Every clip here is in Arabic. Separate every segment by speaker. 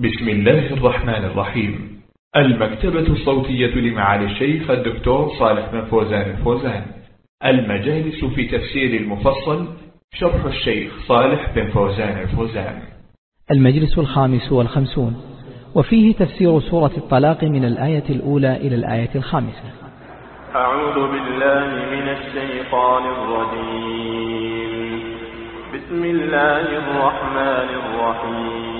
Speaker 1: بسم الله الرحمن الرحيم. المكتبة الصوتية لمعالي الشيخ الدكتور صالح بن فوزان الفوزان. المجالس في تفسير المفصل شرح الشيخ صالح بن فوزان الفوزان.
Speaker 2: المجلس الخامس والخمسون. وفيه تفسير سورة الطلاق من الآية الأولى إلى الآية الخامسة.
Speaker 3: أعوذ بالله من الشيطان الرجيم. بسم الله الرحمن الرحيم.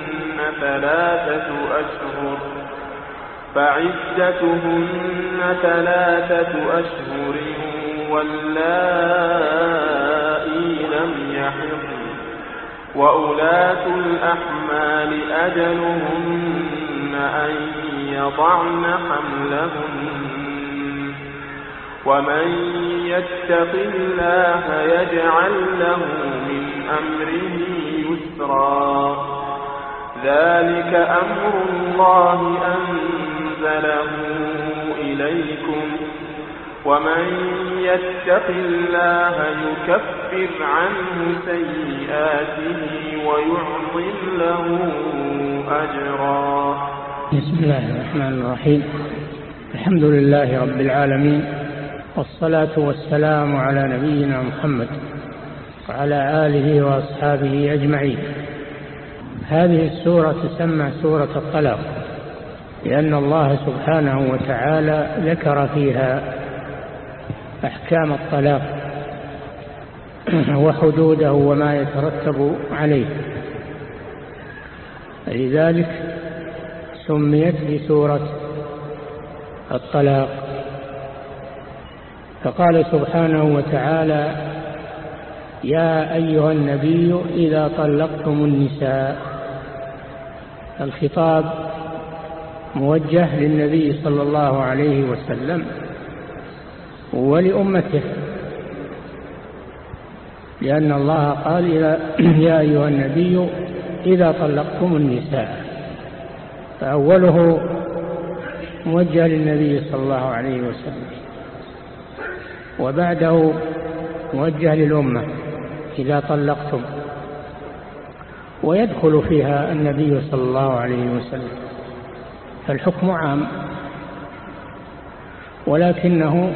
Speaker 3: ثلاثة أشهر فعدتهن ثلاثة أشهر واللائي لم يحضن وأولاة الأحمال أجلهن أن يضعن حملهن ومن يتق الله يجعل له من أمره يسرا. ذلك أمر الله أنزله إليكم ومن يتق الله يكفر عنه سيئاته ويعظم له أجرا.
Speaker 4: بسم الله الرحمن الرحيم. الحمد لله رب العالمين والصلاة والسلام على نبينا محمد وعلى آله وأصحابه أجمعين. هذه السورة تسمى سورة الطلاق لأن الله سبحانه وتعالى ذكر فيها أحكام الطلاق وحدوده وما يترتب عليه. لذلك سميت بسورة الطلاق. فقال سبحانه وتعالى يا أيها النبي إذا طلقتم النساء الخطاب موجه للنبي صلى الله عليه وسلم ولأمته لأن الله قال يا أيها النبي إذا طلقتم النساء. فأوله موجه للنبي صلى الله عليه وسلم وبعده موجه للأمة إذا طلقتم. ويدخل فيها النبي صلى الله عليه وسلم. فالحكم عام. ولكنه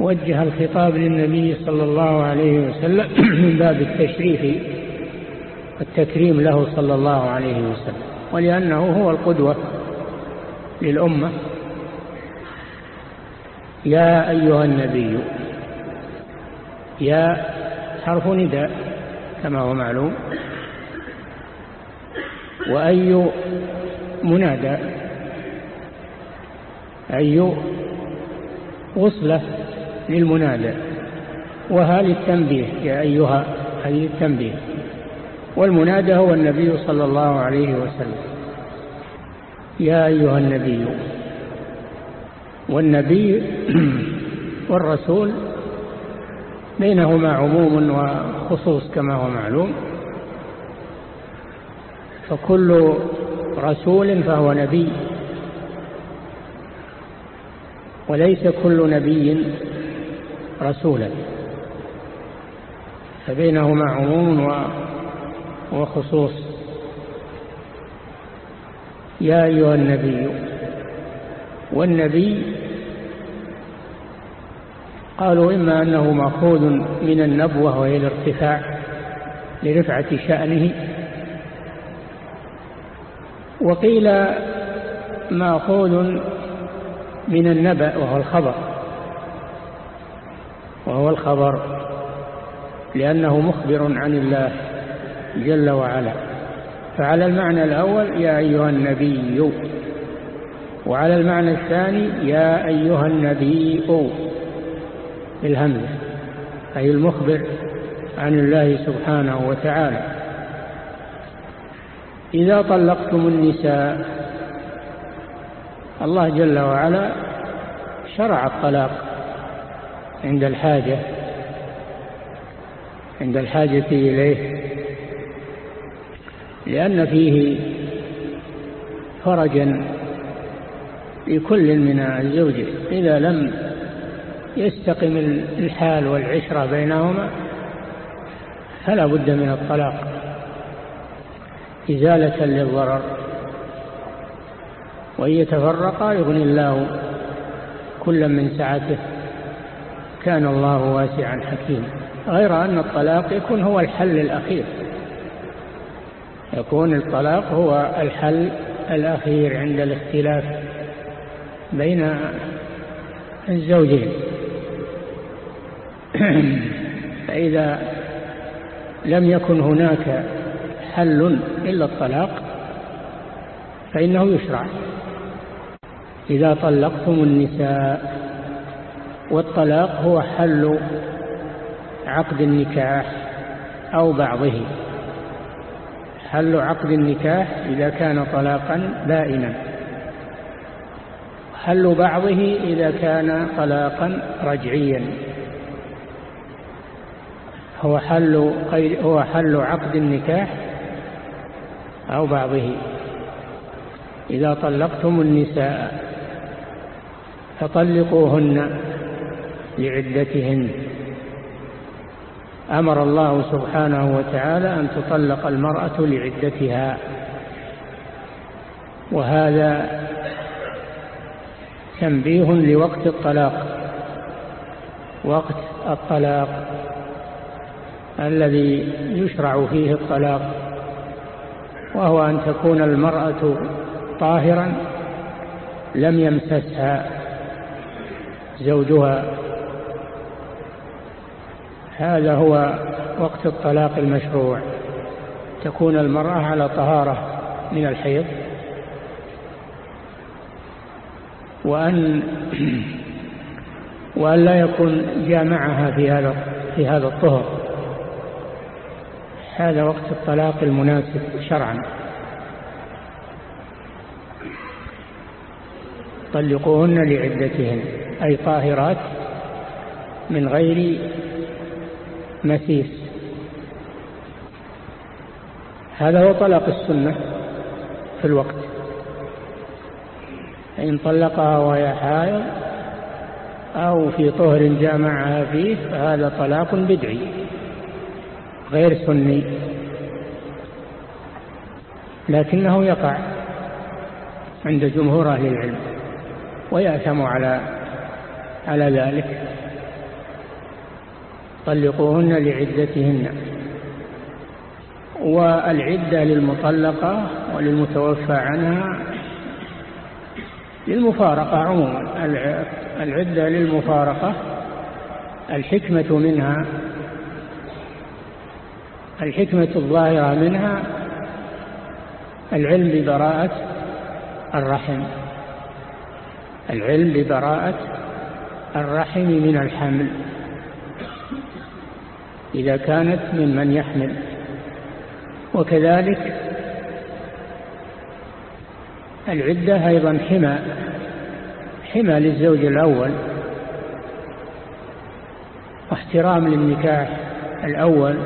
Speaker 4: وجه الخطاب للنبي صلى الله عليه وسلم من باب التشريف والتكريم له صلى الله عليه وسلم. ولأنه هو القدوة للأمة. يا أيها النبي يا حرف نداء كما هو معلوم. وأي منادى أي وصلة للمنادى وها للتنبيه يا أيها هذه التنبيه والمنادى هو النبي صلى الله عليه وسلم. يا أيها النبي. والنبي والرسول بينهما عموم وخصوص كما هو معلوم. فكل رسول فهو نبي. وليس كل نبي رسولا. فبينهما عموم وخصوص. يا أيها النبي والنبي قالوا إما أنه مأخوذ من النبوة وهي الارتفاع لرفعة شأنه وقيل مأخوذ من النبأ وهو الخبر. وهو الخبر لأنه مخبر عن الله جل وعلا. فعلى المعنى الأول يا أيها النبي وعلى المعنى الثاني يا أيها النبي بالهمزة أي المخبر عن الله سبحانه وتعالى. إذا طلقتم النساء. الله جل وعلا شرع الطلاق عند الحاجة عند الحاجة إليه لأن فيه فرجا لكل من الزوج إذا لم يستقم الحال والعشرة بينهما فلا بد من الطلاق. إزالة للضرر. وإن يتفرقا يغني الله كل من سعته. كان الله واسعا حكيما. غير أن الطلاق يكون هو الحل الأخير. يكون الطلاق هو الحل الأخير عند الاختلاف بين الزوجين. فإذا لم يكن هناك حل إلا الطلاق فإنه يشرع. إذا طلقتم النساء والطلاق هو حل عقد النكاح أو بعضه. حل عقد النكاح إذا كان طلاقا بائنا. حل بعضه إذا كان طلاقا رجعيا. هو حل, هو حل عقد النكاح أو بعضه. إذا طلقتم النساء فطلقوهن لعدتهن. أمر الله سبحانه وتعالى أن تطلق المرأة لعدتها. وهذا تنبيه لوقت الطلاق. وقت الطلاق الذي يشرع فيه الطلاق. وهو أن تكون المرأة طاهرا لم يمسسها زوجها. هذا هو وقت الطلاق المشروع. تكون المرأة على طهارة من الحيض. وأن وأن لا يكون جامعها في هذا في هذا الطهر. هذا وقت الطلاق المناسب شرعا. طلقوهن لعدتهن أي طاهرات من غير مسيس. هذا هو طلاق السنة في الوقت. إن طلقها وهي حائض أو في طهر جامعها فيه فهذا طلاق بدعي. غير سني. لكنه يقع عند جمهور أهل العلم ويأثم على على ذلك. طلقوهن لعدتهن. والعدة للمطلقة وللمتوفى عنها للمفارقة عموما. العدة للمفارقة الحكمة منها الحكمة الظاهرة منها العلم ببراءة الرحم. العلم ببراءة الرحم من الحمل. إذا كانت ممن يحمل. وكذلك العدة أيضا حمى. حمى للزوج الأول. واحترام للنكاح الأول.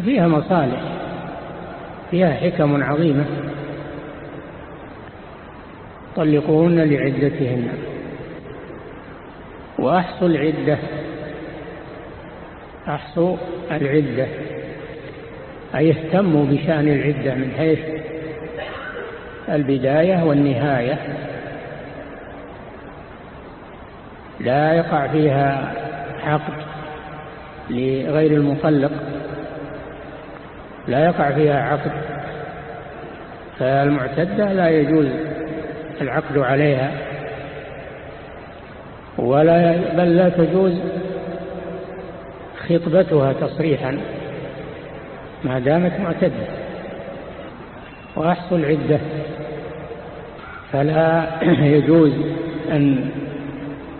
Speaker 4: فيها مصالح فيها حكم عظيمة طلقوهن لعدتهن. وأحصوا العدة أحصوا العدة. أي اهتموا بشأن العدة من حيث البداية والنهاية. لا يقع فيها عقد لغير المطلق. لا يقع فيها عقد. فالمعتدة لا يجوز العقد عليها ولا بل لا تجوز خطبتها تصريحا ما دامت معتدة. وأحصل العدة فلا يجوز أن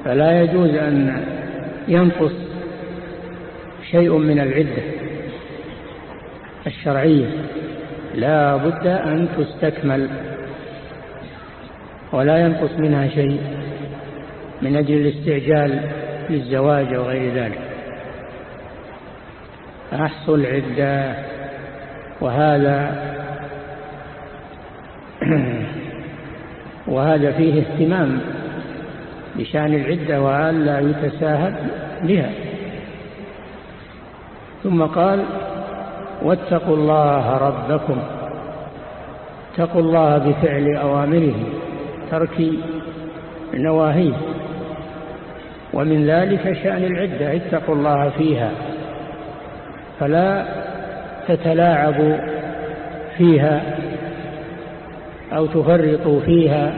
Speaker 4: فلا يجوز أن ينقص شيء من العدة. الشرعية. لا بد أن تستكمل ولا ينقص منها شيء من أجل الاستعجال للزواج وغير ذلك. أحصل عدة وهذا وهذا فيه اهتمام بشأن العدة وأن لا يتساهل بها. ثم قال واتقوا الله ربكم. اتقوا الله بفعل أوامره ترك نواهيه. ومن ذلك شأن العدة اتقوا الله فيها. فلا تتلاعبوا فيها أو تفرطوا فيها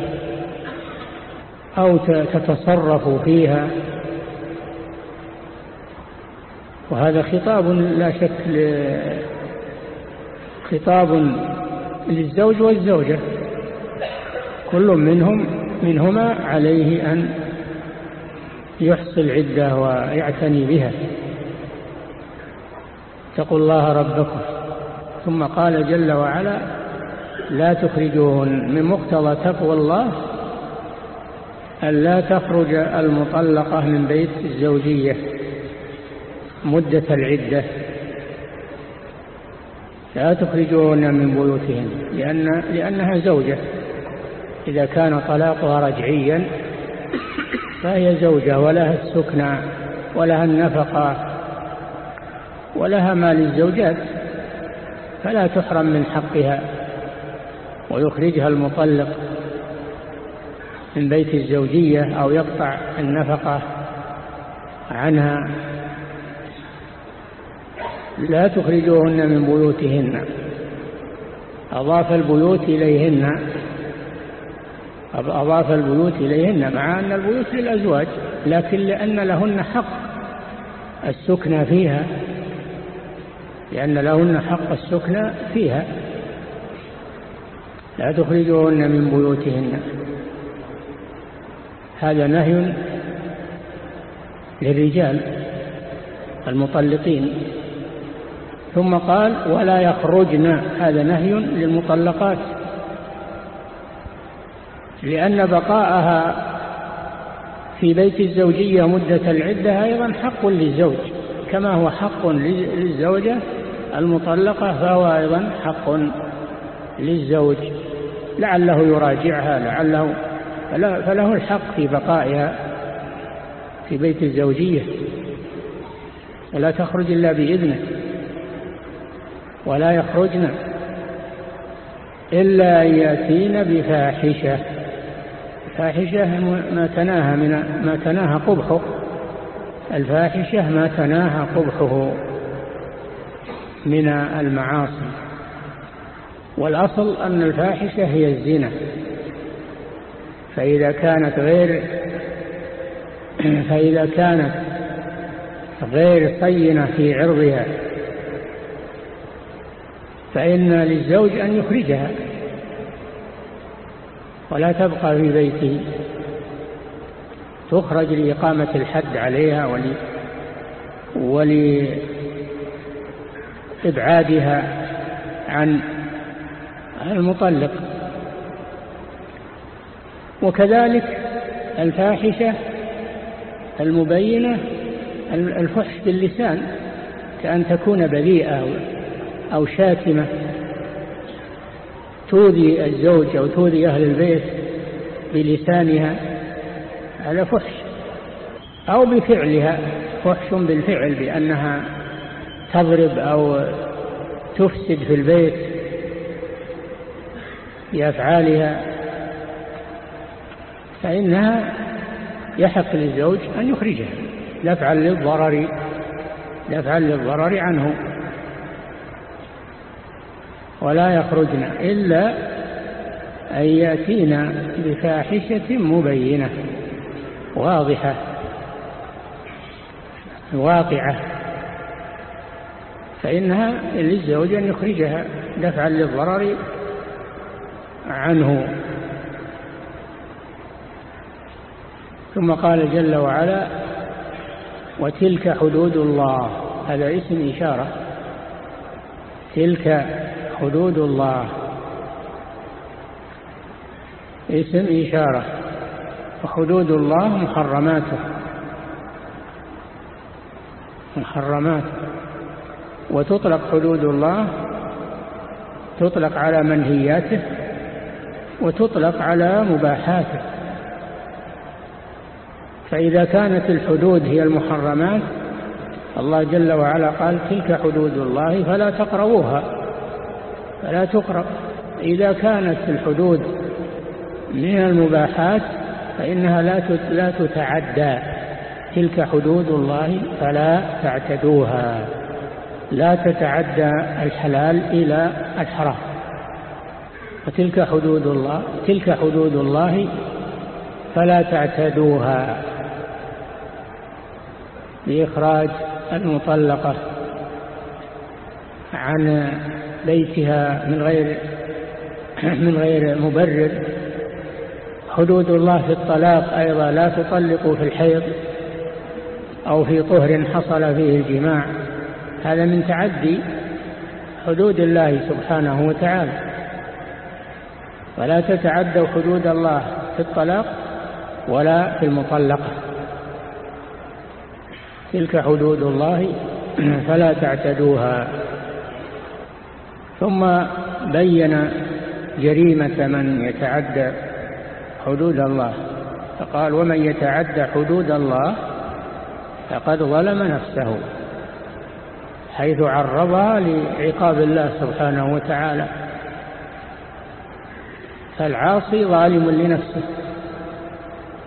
Speaker 4: أو تتصرفوا فيها. وهذا خطاب لا شك خطاب للزوج والزوجة. كل منهم منهما عليه أن يحصي العدة ويعتني بها. اتقوا الله ربكم. ثم قال جل وعلا لا تخرجوهن من مقتضى تقوى الله أن لا تخرج المطلقة من بيت الزوجية مدة العدة. لا تخرجوهن من بيوتهن لأن لأنها زوجة. إذا كان طلاقها رجعيا فهي زوجة ولها السكنى ولها النفقة ولها ما للزوجات فلا تحرم من حقها ويخرجها المطلق من بيت الزوجية أو يقطع النفقة عنها. لا تخرجوهن من بيوتهن. أضاف البيوت إليهن. أضاف البيوت إليهن مع أن البيوت للأزواج لكن لأن لهن حق السكنى فيها. لأن لهن حق السكنى فيها. لا تخرجوهن من بيوتهن. هذا نهي للرجال المطلقين. ثم قال ولا يخرجن هذا نهي للمطلقات. لأن بقاءها في بيت الزوجية مدة العدة أيضا حق للزوج كما هو حق للزوجة المطلقة فهو أيضا حق للزوج. لعله يراجعها لعله فله الحق في بقائها في بيت الزوجية. ولا تخرج إلا بإذنه. ولا يخرجن إلا أن يأتين بفاحشة. فاحشة ما تناهى من ما تناهى قبحه. الفاحشة ما تناهى قبحه من المعاصي. والأصل أن الفاحشة هي الزنا. فإذا كانت غير فإذا كانت غير صينة في عرضها فإن للزوج أن يخرجها. ولا تبقى في بيته. تخرج لإقامة الحد عليها ول ولإبعادها عن المطلق. وكذلك الفاحشة المبينة الفحش باللسان كأن تكون بذيئة أو شاتمة تؤذي الزوج أو تؤذي أهل البيت بلسانها هذا فحش. أو بفعلها فحش بالفعل بأنها تضرب أو تفسد في البيت بأفعالها. فإنها يحق للزوج أن يخرجها. دفعا للضرر دفعا للضرر عنه. ولا يخرجن إلا أن يأتينا بفاحشة مبينة واضحة واقعة فإنها للزوج أن يخرجها دفعا للضرر عنه. ثم قال جل وعلا وتلك حدود الله. هذا اسم إشارة. تلك حدود الله. اسم إشارة. وحدود الله محرماته. محرمات وتطلق حدود الله تطلق على منهياته وتطلق على مباحاته. فإذا كانت الحدود هي المحرمات الله جل وعلا قال تلك حدود الله فلا تقربوها. فلا تقرب. إذا كانت الحدود من المباحات فإنها لا تتعدى. تلك حدود الله فلا تعتدوها. لا تتعدى الحلال إلى الحرام. وتلك حدود الله تلك حدود الله فلا تعتدوها. لإخراج المطلقة عن بيتها من غير من غير مبرر. حدود الله في الطلاق أيضا لا تطلقوا في الحيض أو في طهر حصل فيه الجماع. هذا من تعدي حدود الله سبحانه وتعالى. ولا تتعدوا حدود الله في الطلاق ولا في المطلقة. تلك حدود الله فلا تعتدوها. ثم بين جريمة من يتعدى حدود الله. فقال ومن يتعدى حدود الله فقد ظلم نفسه حيث عرضها لعقاب الله سبحانه وتعالى. فالعاصي ظالم لنفسه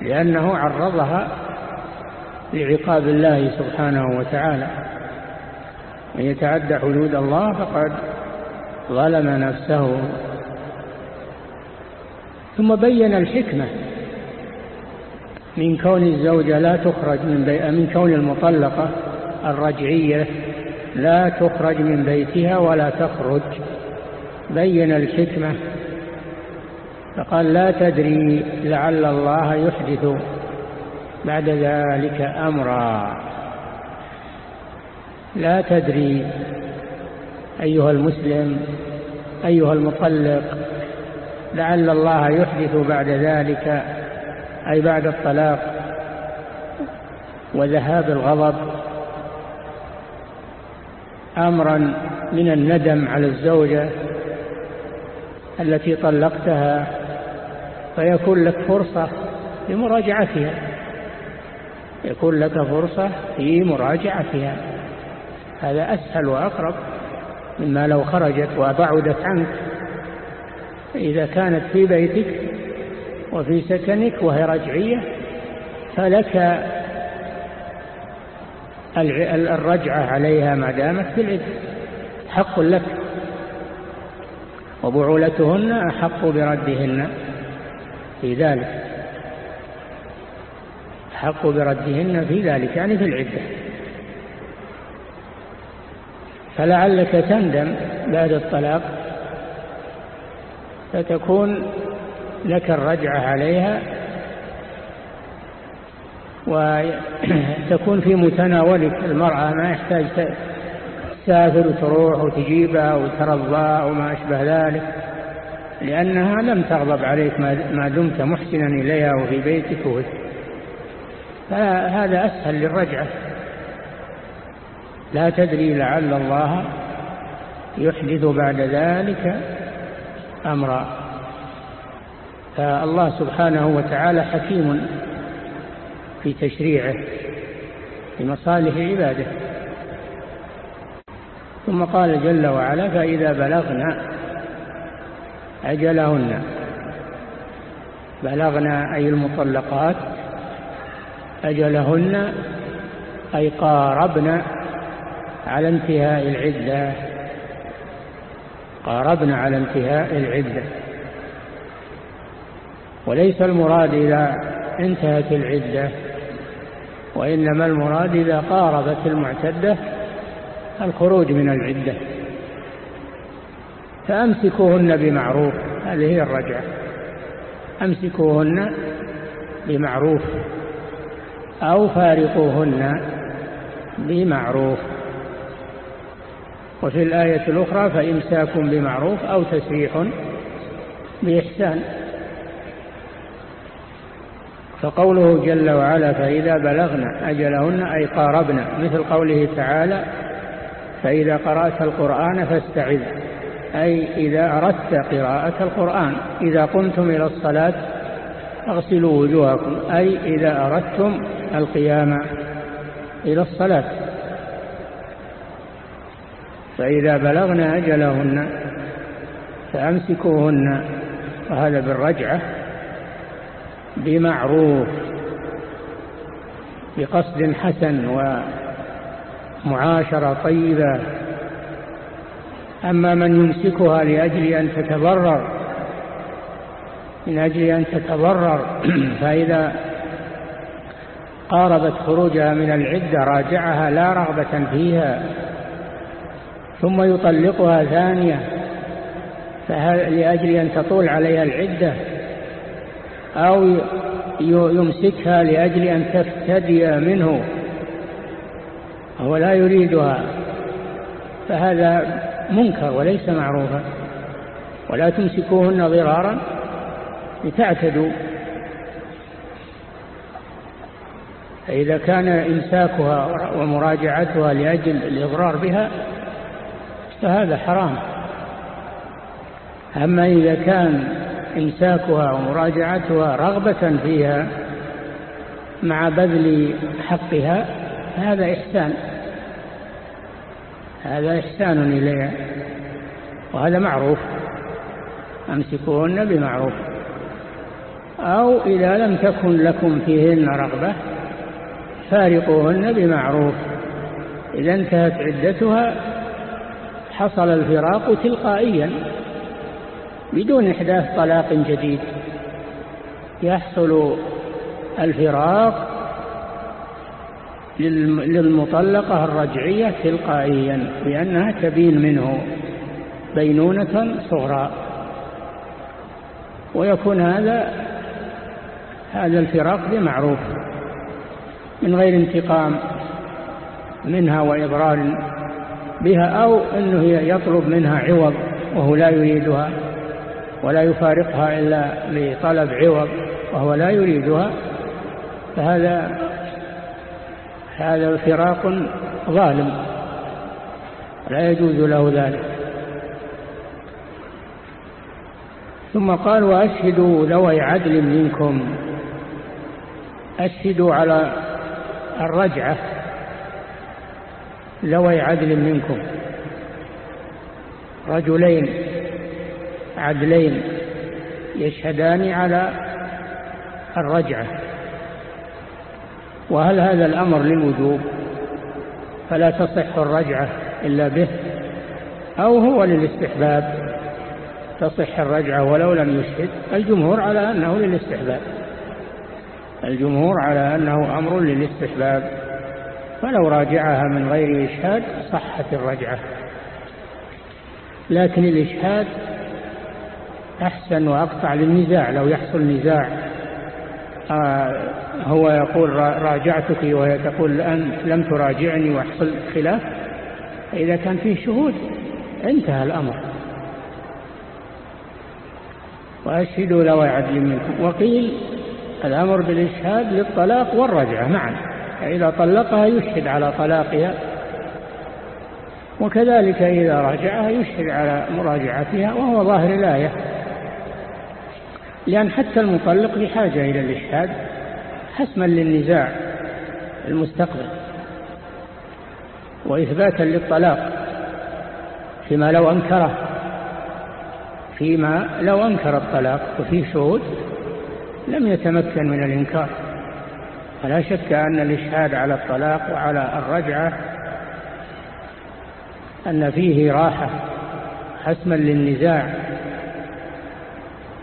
Speaker 4: لأنه عرضها لعقاب الله سبحانه وتعالى. من يتعدى حدود الله فقد ظلم نفسه. ثم بين الحكمة. من كون الزوجة لا تخرج من بي... من كون المطلقة الرجعية لا تخرج من بيتها ولا تخرج. بين الحكمة فقال لا تدري لعل الله يحدث. بعد ذلك أمرا. لا تدري أيها المسلم أيها المطلق لعل الله يحدث بعد ذلك أي بعد الطلاق وذهاب الغضب. أمرا من الندم على الزوجة التي طلقتها فيكون لك فرصة لمراجعتها. يكون لك فرصة في مراجعتها. هذا أسهل وأقرب مما لو خرجت وبعدت عنك. إذا كانت في بيتك وفي سكنك وهي رجعية فلك الرجعة عليها ما دامت في العدة حق لك. وبعولتهن أحق بردهن في ذلك. حق بردهن في ذلك يعني في العدة. فلعلك تندم بعد الطلاق فتكون لك الرجعة عليها وتكون في متناولك المرأة ما يحتاج تسافر وتروح وتجيبها وترضى وما أشبه ذلك لأنها لم تغضب عليك ما دمت محسنا إليها وفي بيتك فهذا أسهل للرجعة. لا تدري لعل الله يحدث بعد ذلك أمرا. فالله سبحانه وتعالى حكيم في تشريعه في مصالح عباده. ثم قال جل وعلا فإذا بلغنا أجلهن بلغنا أي المطلقات أجلهن أي قاربنا على انتهاء العدة. قاربنا على انتهاء العدة. وليس المراد إذا انتهت العدة وإنما المراد إذا قاربت المعتدة الخروج من العدة. فأمسكوهن بمعروف هذه هي الرجعة. أمسكوهن بمعروف. أو فارقوهن بمعروف. وفي الآية الأخرى فإمساك بمعروف أو تسريح بإحسان. فقوله جل وعلا فإذا بلغنا أجلهن أي قاربنا مثل قوله تعالى فإذا قرأت القرآن فاستعذ أي إذا أردت قراءة القرآن إذا قمتم إلى الصلاة اغسلوا وجوهكم أي إذا أردتم القيام إلى الصلاة. فإذا بلغنا أجلهن فأمسكوهن وهذا بالرجعة بمعروف بقصد حسن ومعاشرة طيبة. أما من يمسكها لأجل أن تتبرر من أجل أن تتضرر فإذا قاربت خروجها من العدة راجعها لا رغبة فيها. ثم يطلقها ثانية لأجل أن تطول عليها العدة؟ أو يمسكها لأجل أن تفتدي منه هو لا يريدها. فهذا منكر وليس معروفا. ولا تمسكوهن ضرارا لتعتدوا. فإذا كان إمساكها ومراجعتها لأجل الإضرار بها فهذا حرام. أما إذا كان إمساكها ومراجعتها رغبة فيها مع بذل حقها هذا إحسان. هذا إحسان إليها وهذا معروف. أمسكوهن بمعروف. أو إذا لم تكن لكم فيهن رغبة فارقوهن بمعروف. إذا انتهت عدتها حصل الفراق تلقائيا بدون إحداث طلاق جديد. يحصل الفراق للمطلقة الرجعية تلقائيا لأنها تبين منه بينونة صغرى. ويكون هذا هذا الفراق بمعروف. من غير انتقام منها وإضرار بها أو أنه يطلب منها عوض وهو لا يريدها ولا يفارقها إلا لطلب عوض وهو لا يريدها فهذا هذا فراق ظالم لا يجوز له ذلك. ثم قال وأشهدوا ذوي عدل منكم أشهدوا على الرجعة ذوي عدل منكم. رجلين عدلين يشهدان على الرجعة. وهل هذا الأمر للوجوب؟ فلا تصح الرجعة إلا به أو هو للاستحباب. تصح الرجعة ولو لم يشهد الجمهور على أنه للاستحباب. الجمهور على أنه أمر للاستحباب فلو راجعها من غير إشهاد صحت الرجعة. لكن الإشهاد أحسن وأقطع للنزاع لو يحصل نزاع. آه، هو يقول راجعتك وهي تقول أنت لم تراجعني ويحصل خلاف. إذا كان فيه شهود انتهى الأمر. وأشهدوا لو عدل منكم وقيل الأمر بالإشهاد للطلاق والرجعة معا إذا طلقها يشهد على طلاقها وكذلك إذا راجعها يشهد على مراجعتها وهو ظاهر الآية. لأن حتى المطلق بحاجة إلى الإشهاد حسما للنزاع المستقبل وإثباتا للطلاق فيما لو أنكره فيما لو أنكر الطلاق وفيه شهود لم يتمكن من الإنكار. فلا شك أن الإشهاد على الطلاق وعلى الرجعة أن فيه راحة حسما للنزاع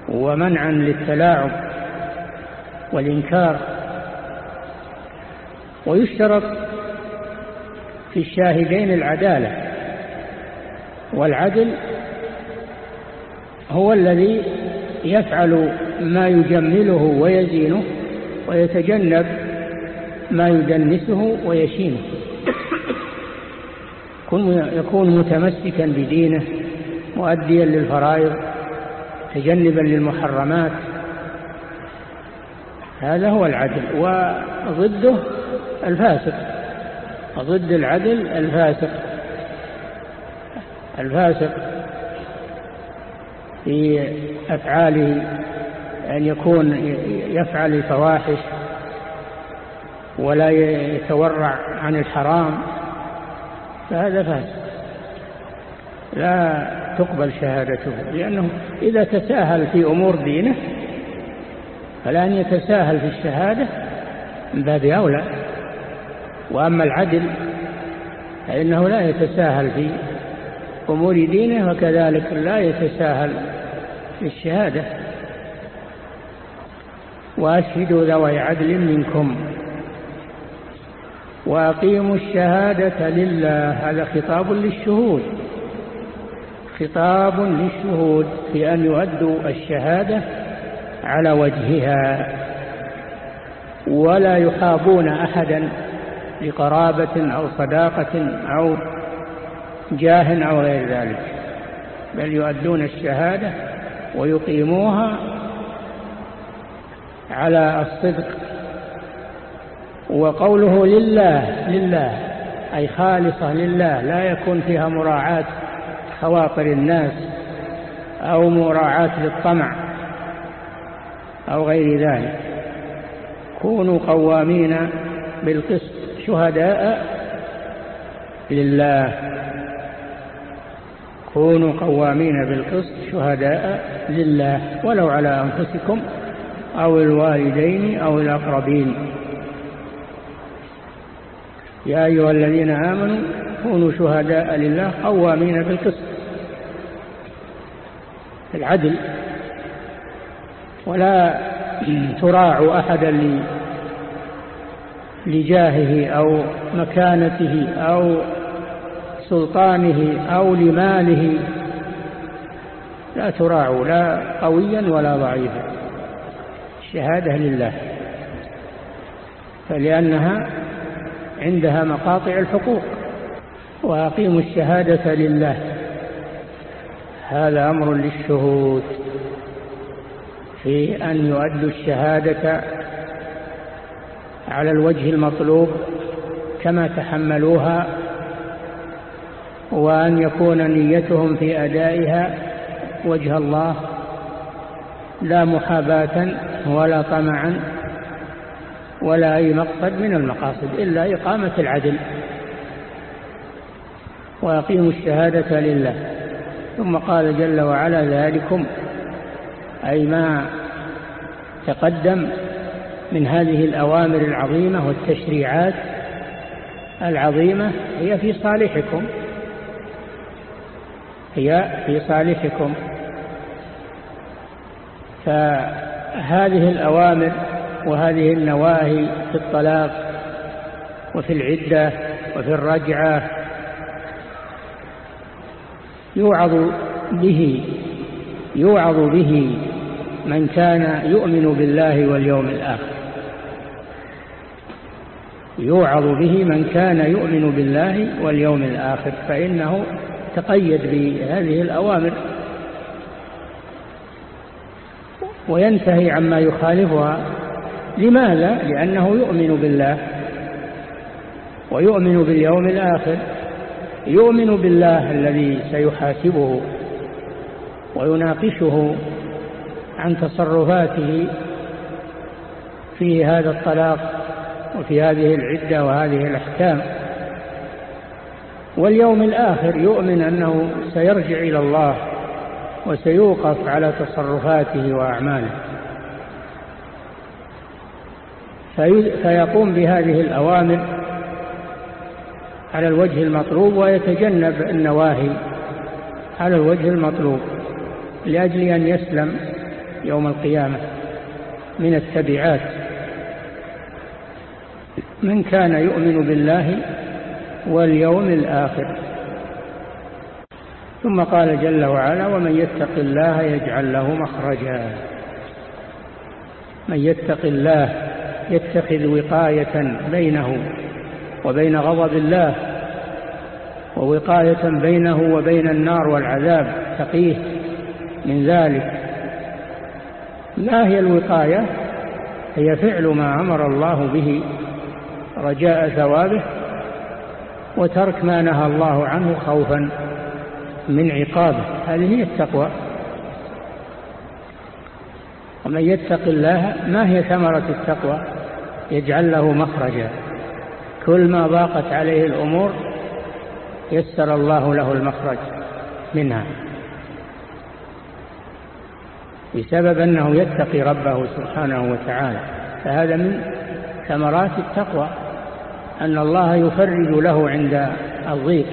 Speaker 4: ومنعا للتلاعب والإنكار. ويشترط في الشاهدين العدالة والعدل هو الذي يفعل ما يجمله ويزينه ويتجنب ما يدنسه ويشينه. يكون متمسكا بدينه مؤديا للفرائض تجنبا للمحرمات. هذا هو العدل وضده الفاسق. ضد العدل الفاسق. الفاسق في أفعاله أن يكون يفعل الفواحش ولا يتورع عن الحرام فهذا فاسق لا تقبل شهادته لأنه إذا تساهل في أمور دينه فلأن يتساهل في الشهادة من باب أولى. وأما العدل فإنه لا يتساهل في أمور دينه وكذلك لا يتساهل في الشهادة. وأشهدوا ذوي عدل منكم. وأقيموا الشهادة لله. هذا خطاب للشهود. خطاب للشهود في أن يؤدوا الشهادة على وجهها. ولا يخابون أحدا لقرابة أو صداقة أو جاه أو غير ذلك. بل يؤدون الشهادة ويقيموها على الصدق وقوله لله لله أي خالصة لله لا يكون فيها مراعاة خواطر الناس أو مراعاة للطمع أو غير ذلك. كونوا قوامين بالقسط شهداء لله. كونوا قوامين بالقسط شهداء لله. ولو على أنفسكم أو الوالدين أو الأقربين. يا أيها الذين آمنوا كونوا شهداء لله قوامين بالقسط. العدل. ولا تراعوا أحدا لجاهه أو مكانته أو سلطانه أو لماله. لا تراعوا لا قويا ولا ضعيفا. الشهادة لله فلأنها عندها مقاطع الحقوق وأقيموا الشهادة لله. هذا أمر للشهود في أن يؤدوا الشهادة على الوجه المطلوب كما تحملوها وأن يكون نيتهم في أدائها وجه الله لا محاباة ولا طمعا ولا أي مقصد من المقاصد إلا إقامة العدل وأقيموا الشهادة لله. ثم قال جل وعلا ذلكم أي ما تقدم من هذه الأوامر العظيمة والتشريعات العظيمة هي في صالحكم هي في صالحكم. فهذه الأوامر وهذه النواهي في الطلاق وفي العدة وفي الرجعة يوعظ به يوعظ به من كان يؤمن بالله واليوم الآخر. يوعظ به من كان يؤمن بالله واليوم الآخر فإنه تقيد بهذه الأوامر وينتهي عما يخالفها. لماذا؟ لأنه يؤمن بالله ويؤمن باليوم الآخر. يؤمن بالله الذي سيحاسبه ويناقشه عن تصرفاته في هذا الطلاق وفي هذه العدة وهذه الأحكام. واليوم الآخر يؤمن أنه سيرجع إلى الله وسيوقف على تصرفاته وأعماله. فيقوم بهذه الأوامر على الوجه المطلوب ويتجنب النواهي على الوجه المطلوب لأجل أن يسلم يوم القيامة من التبعات. من كان يؤمن بالله واليوم الآخر. ثم قال جل وعلا ومن يتق الله يجعل له مخرجا. من يتق الله يتخذ وقاية بينه وبين غضب الله ووقاية بينه وبين النار والعذاب. تقيه من ذلك. ما هي الوقاية؟ هي فعل ما أمر الله به رجاء ثوابه وترك ما نهى الله عنه خوفا. من عقابه. هذه هي التقوى. ومن يتق الله ما هي ثمرة التقوى؟ يجعل له مخرجا. كل ما ضاقت عليه الأمور يسر الله له المخرج منها. بسبب أنه يتقي ربه سبحانه وتعالى. فهذا من ثمرات التقوى أن الله يفرج له عند الضيق.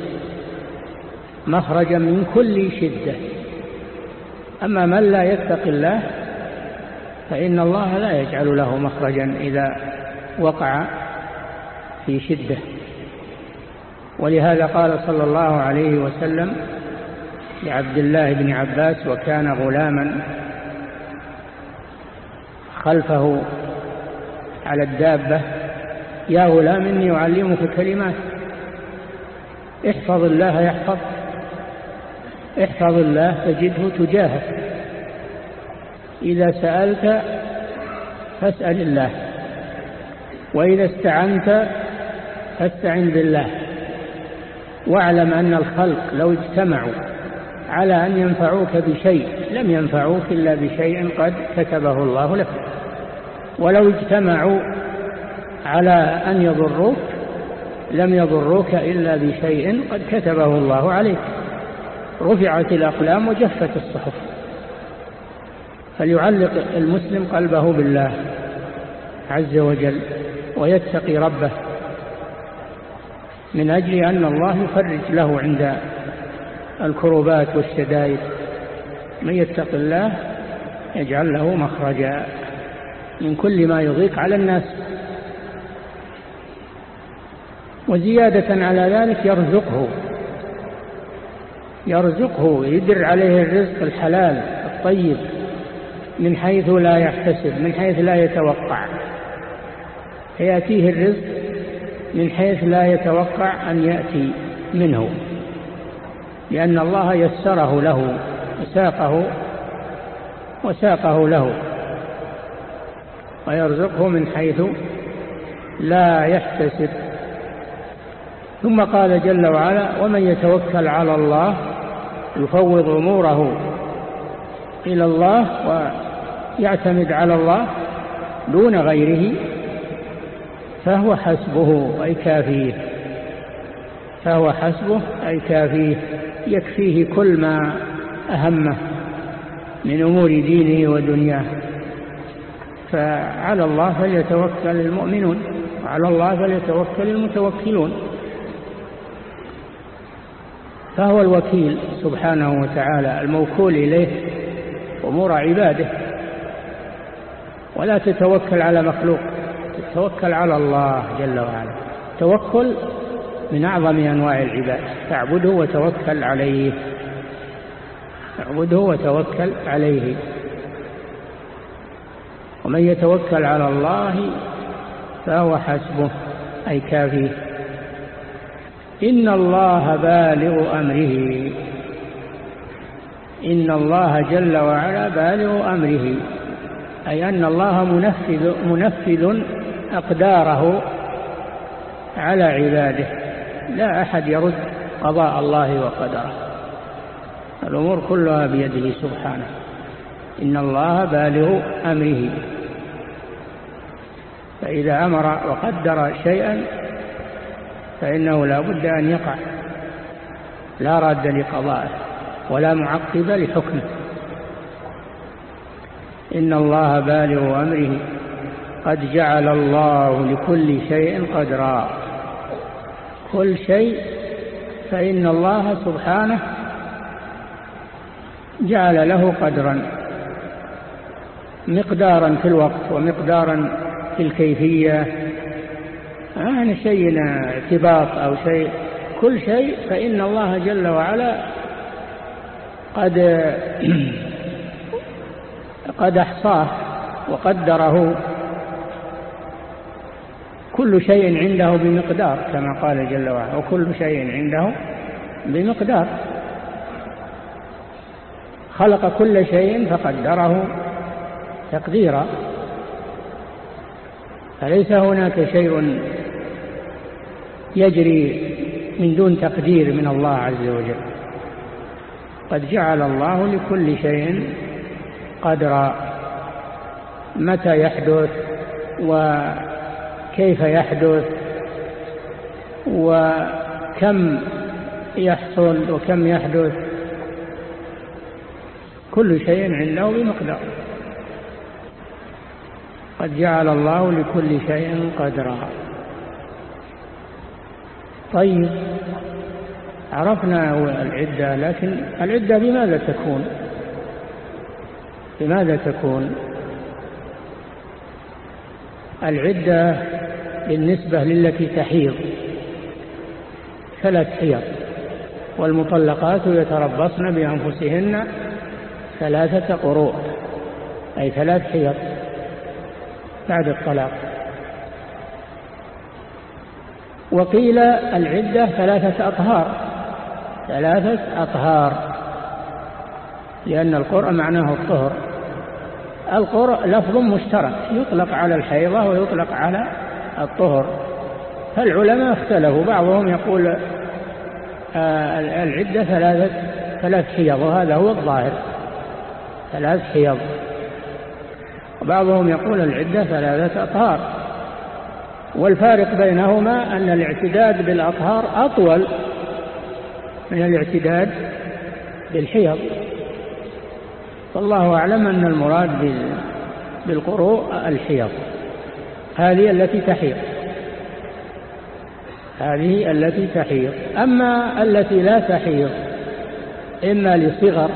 Speaker 4: مخرجا من كل شدة. أما من لا يتق الله فإن الله لا يجعل له مخرجا إذا وقع في شدة. ولهذا قال صلى الله عليه وسلم لعبد الله بن عباس وكان غلاما خلفه على الدابة يا غلام إني أعلمك كلمات احفظ الله يحفظ احفظ الله تجده تجاهك. إذا سألت فاسأل الله. وإذا استعنت فاستعن بالله. واعلم أن الخلق لو اجتمعوا على أن ينفعوك بشيء لم ينفعوك إلا بشيء قد كتبه الله لك. ولو اجتمعوا على أن يضروك لم يضروك إلا بشيء قد كتبه الله عليك. رفعت الأقلام وجفت الصحف. فليعلق المسلم قلبه بالله عز وجل ويتقي ربه من أجل أن الله يفرج له عند الكروبات والشدائد. من يتق الله يجعل له مخرجا من كل ما يضيق على الناس. وزيادة على ذلك يرزقه يرزقه يدر عليه الرزق الحلال الطيب من حيث لا يحتسب من حيث لا يتوقع. فيأتيه الرزق من حيث لا يتوقع أن يأتي منه لأن الله يسره له وساقه وساقه له ويرزقه من حيث لا يحتسب. ثم قال جل وعلا ومن يتوكل على الله يفوض أموره إلى الله ويعتمد على الله دون غيره فهو حسبه أي كافيه. فهو حسبه أي كافيه. يكفيه كل ما أهمه من أمور دينه ودنياه. فعلى الله فليتوكل المؤمنون وعلى الله فليتوكل المتوكلون. فهو الوكيل سبحانه وتعالى الموكول إليه أمور عباده. ولا تتوكل على مخلوق تتوكل على الله جل وعلا. توكل من أعظم أنواع العباد تعبده وتوكل عليه. اعبده وتوكل عليه. ومن يتوكل على الله فهو حسبه أي كافيه. إن الله بالغ أمره. إن الله جل وعلا بالغ أمره. أي أن الله منفذ, منفذ أقداره على عباده. لا أحد يرد قضاء الله وقدره. الأمور كلها بيده سبحانه. إن الله بالغ أمره. فإذا أمر وقدر شيئا فإنه لا بد أن يقع. لا راد لقضائه ولا معقب لحكمه. إن الله بالغ أمره. قد جعل الله لكل شيء قدرا. كل شيء فإن الله سبحانه جعل له قدرا. مقدارا في الوقت ومقدارا في الكيفية يعني شيء اعتباط أو شيء. كل شيء فإن الله جل وعلا قد قد أحصاه وقدره. كل شيء عنده بمقدار كما قال جل وعلا. وكل شيء عنده بمقدار. خلق كل شيء فقدره تقديرا. فليس هناك شيء يجري من دون تقدير من الله عز وجل. قد جعل الله لكل شيء قدرا. متى يحدث وكيف يحدث وكم يحصل وكم يحدث. كل شيء عنده بمقدار. قد جعل الله لكل شيء قدرا. طيب عرفنا العدة لكن العدة بماذا تكون؟ بماذا تكون؟ العدة بالنسبة للتي تحيض ثلاث حيض والمطلقات يتربصن بأنفسهن ثلاثة قروء أي ثلاث حيض بعد الطلاق. وقيل العدة ثلاثة أطهار. ثلاثة أطهار. لأن القرء معناه الطهر. القرء لفظ مشترك يطلق على الحيضة ويطلق على الطهر. فالعلماء اختلفوا بعضهم يقول آه، العدة ثلاثة ثلاث حيض وهذا هو الظاهر. ثلاث حيض. وبعضهم يقول العدة ثلاثة أطهار. والفارق بينهما أن الاعتداد بالأطهار أطول من الاعتداد بالحيض. والله أعلم أن المراد بالقروء الحيض. هذه التي تحيض. هذه التي تحيض. أما التي لا تحيض إما لصغر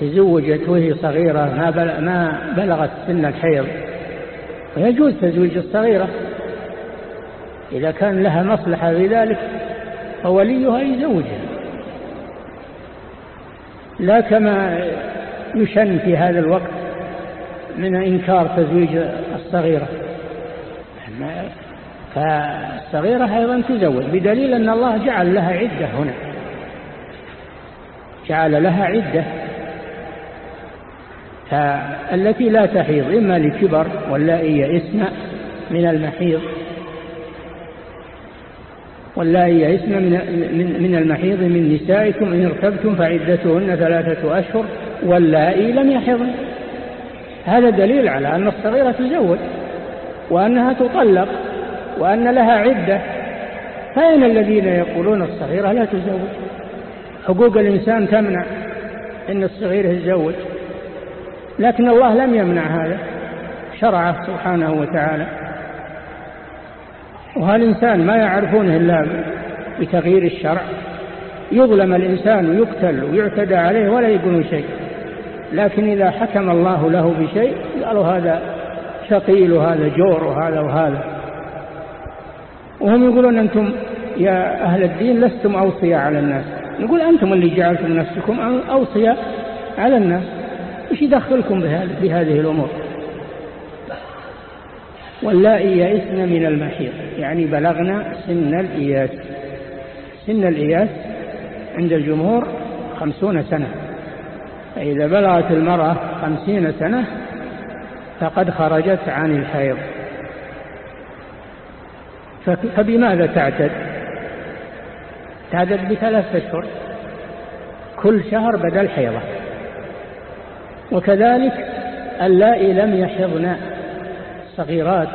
Speaker 4: تزوجت وهي صغيرة ما بلغت سن الحيض ويجوز تزويج الصغيرة. إذا كان لها مصلحة في ذلك فوليها يزوجها لا كما يشن في هذا الوقت من إنكار تزويج الصغيرة. فالصغيرة أيضا تزوج بدليل أن الله جعل لها عدة هنا. جعل لها عدة. فالتي لا تحيض إما لكبر واللائي يئسن من المحيض. واللائي يئسن من, من, المحيض من نسائكم إن ارتبتم فعدتهن ثلاثة أشهر واللائي لم يحضن. هذا دليل على أن الصغيرة تزوج وأنها تطلق وأن لها عدة. فأين الذين يقولون الصغيرة لا تزوج؟ حقوق الإنسان تمنع أن الصغير يتزوج. لكن الله لم يمنع هذا. شرعه سبحانه وتعالى. وهالإنسان ما يعرفونه إلا بتغيير الشرع. يظلم الإنسان ويقتل ويعتدى عليه ولا يقولون شيء لكن إذا حكم الله له بشيء قالوا هذا ثقيل وهذا جور وهذا وهذا. وهم يقولون أنتم يا أهل الدين لستم أوصياء على الناس. نقول أنتم اللي جعلتم نفسكم أوصياء على الناس. وش يدخلكم بهذه الأمور؟ واللائي يئسن من المحيط. يعني بلغنا سن الإياس. سن الإياس عند الجمهور خمسون سنة. فإذا بلغت المرأة خمسين سنة فقد خرجت عن الحيض. فبماذا تعتد؟ تعتد بثلاث أشهر. كل شهر بدل حيضة. وكذلك اللائي لم يحضن. صغيرات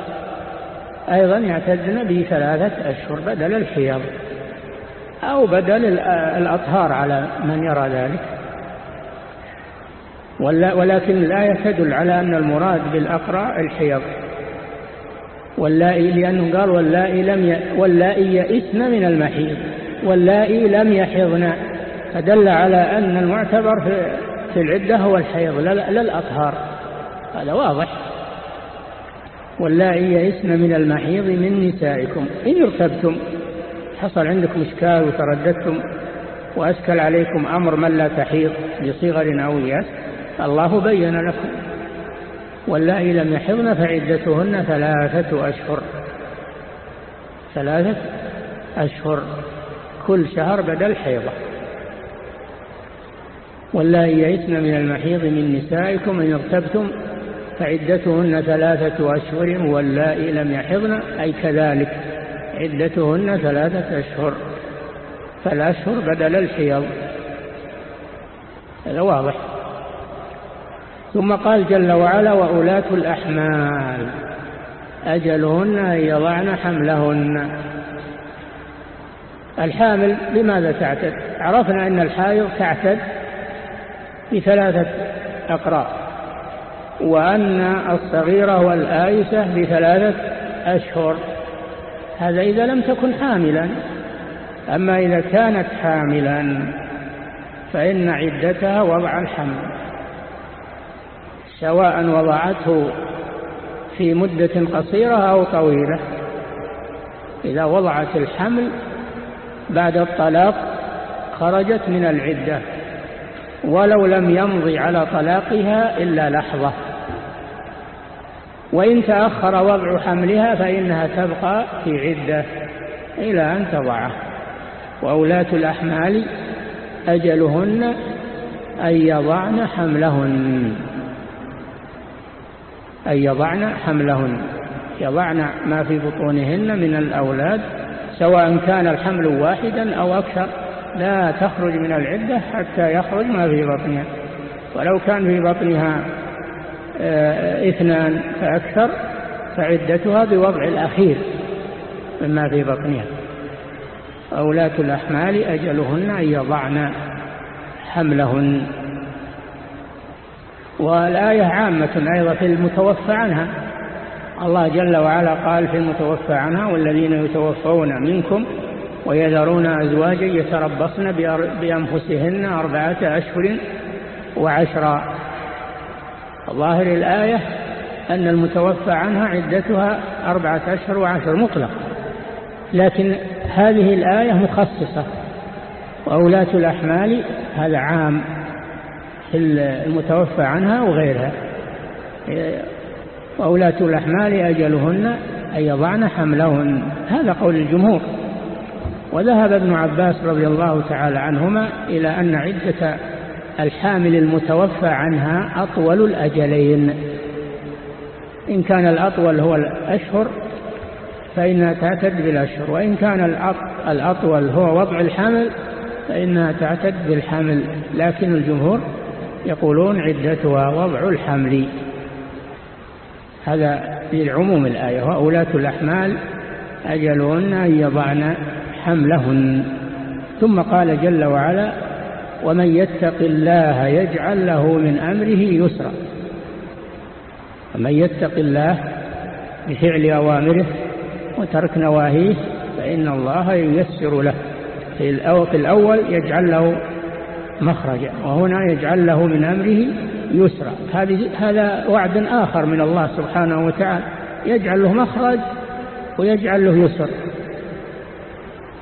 Speaker 4: أيضا يعتدن بثلاثة أشهر بدل الحيض أو بدل الأطهار على من يرى ذلك. ولكن الآية تدل على أن المراد بالأقرع الحيض واللائي لأنه قال واللائي, لم ي... واللائي يئسن من المحيض. واللائي لم يحضن. فدل على أن المعتبر في, العدة هو الحيض لا الأطهار. هذا واضح. واللائي يئسن من المحيض من نسائكم. إن ارتبتم حصل عندكم إشكال وترددتم وأشكل عليكم أمر من لا تحيض بصغر أو يأس الله بين لكم. واللائي لم يحضن فعدتهن ثلاثة أشهر. ثلاثة أشهر كل شهر بدل حيضة. واللائي يئسن من المحيض من نسائكم إن ارتبتم فعدتهن ثلاثة أشهر واللائي لم يحضن أي كذلك عدتهن ثلاثة أشهر فالأشهر بدل الحيض هذا واضح. ثم قال جل وعلا وأولاة الأحمال أجلهن أن يضعن حملهن. الحامل لماذا تعتد؟ عرفنا أن الحائض تعتد بثلاثة أقراء وأن الصغيرة والآيسة بثلاثة أشهر. هذا إذا لم تكن حاملا. أما إذا كانت حاملا فإن عدتها وضع الحمل. سواء وضعته في مدة قصيرة أو طويلة. إذا وضعت الحمل بعد الطلاق خرجت من العدة. ولو لم يمضي على طلاقها إلا لحظة. وإن تأخر وضع حملها فإنها تبقى في عدة إلى أن تضعه وأولاة الأحمال أجلهن أن يضعن حملهن. أن يضعن حملهن. يضعن ما في بطونهن من الأولاد سواء كان الحمل واحدا أو أكثر. لا تخرج من العدة حتى يخرج ما في بطنها. ولو كان في بطنها اثنان فأكثر فعدتها بوضع الأخير مما في بطنها. أولاة الأحمال أجلهن أن يضعن حملهن. والآية عامة أيضا في المتوفى عنها. الله جل وعلا قال في المتوفى عنها والذين يتوفون منكم ويذرون أزواجا يتربصن بأنفسهن أربعة أشهر وعشرا ظاهر الآية أن المتوفى عنها عدتها أربعة أشهر وعشر مطلق لكن هذه الآية مخصصة. وأولاة الأحمال هذا عام في المتوفى عنها وغيرها. وأولاة الأحمال أجلهن أن يضعن حملهن. هذا قول الجمهور. وذهب ابن عباس رضي الله تعالى عنهما إلى أن عدة الحامل المتوفى عنها أطول الأجلين. إن كان الأطول هو الأشهر فإنها تعتد بالأشهر وإن كان الأطول هو وضع الحمل فإنها تعتد بالحمل لكن الجمهور يقولون عدتها وضع الحمل هذا في العموم الآية. وأولاة الأحمال أجلهن أن يضعن حملهن. ثم قال جل وعلا ومن يتق الله يجعل له من أمره يسرا. ومن يتق الله بفعل أوامره وترك نواهيه فإن الله ييسر له. في الأول يجعل له مخرجا وهنا يجعل له من أمره يسرا. هذا وعد آخر من الله سبحانه وتعالى. يجعل له مخرج ويجعل له يسر.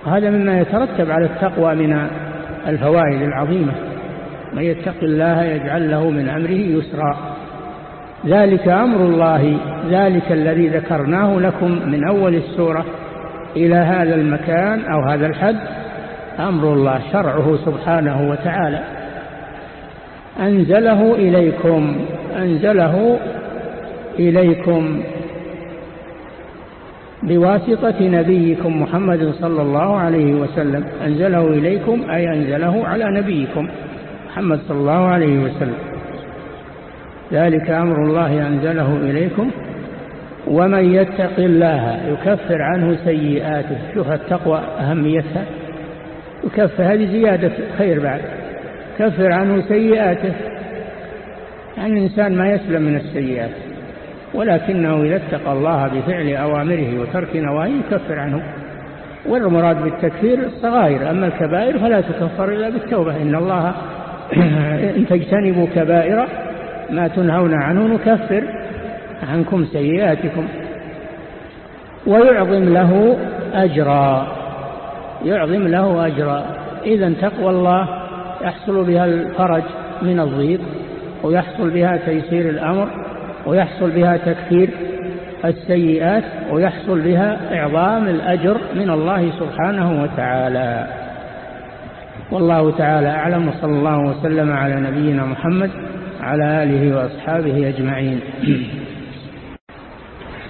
Speaker 4: هذا مما يترتب على التقوى من الفوائد العظيمة. من يتق الله يجعل له من أمره يسرا. ذلك أمر الله ذلك الذي ذكرناه لكم من أول السورة. إلى هذا المكان أو هذا الحد أمر الله شرعه سبحانه وتعالى. أنزله إليكم أنزله إليكم. بواسطة نبيكم محمد صلى الله عليه وسلم. أنزله إليكم أي أنزله على نبيكم محمد صلى الله عليه وسلم. ذلك أمر الله أنزله إليكم. ومن يتق الله يكفر عنه سيئاته. شوف التقوى أهميتها. يكفر هذه زيادة خير بعد. كفر عنه سيئاته. يعني الإنسان ما يسلم من السيئات. ولكنه إذا اتقى الله بفعل أوامره وترك نواهيه يكفر عنه. والمراد بالتكفير الصغائر أما الكبائر فلا تكفر إلا بالتوبة. إن الله إن تجتنبوا كبائر ما تنهون عنه نكفر عنكم سيئاتكم. ويعظم له أجرا يعظم له أجرا. إذا تقوى الله يحصل بها الفرج من الضيق ويحصل بها تيسير الأمر. ويحصل بها تكفير السيئات ويحصل بها إعظام الأجر من الله سبحانه وتعالى. والله تعالى أعلم وصلى الله وسلم على نبينا محمد على آله وأصحابه أجمعين.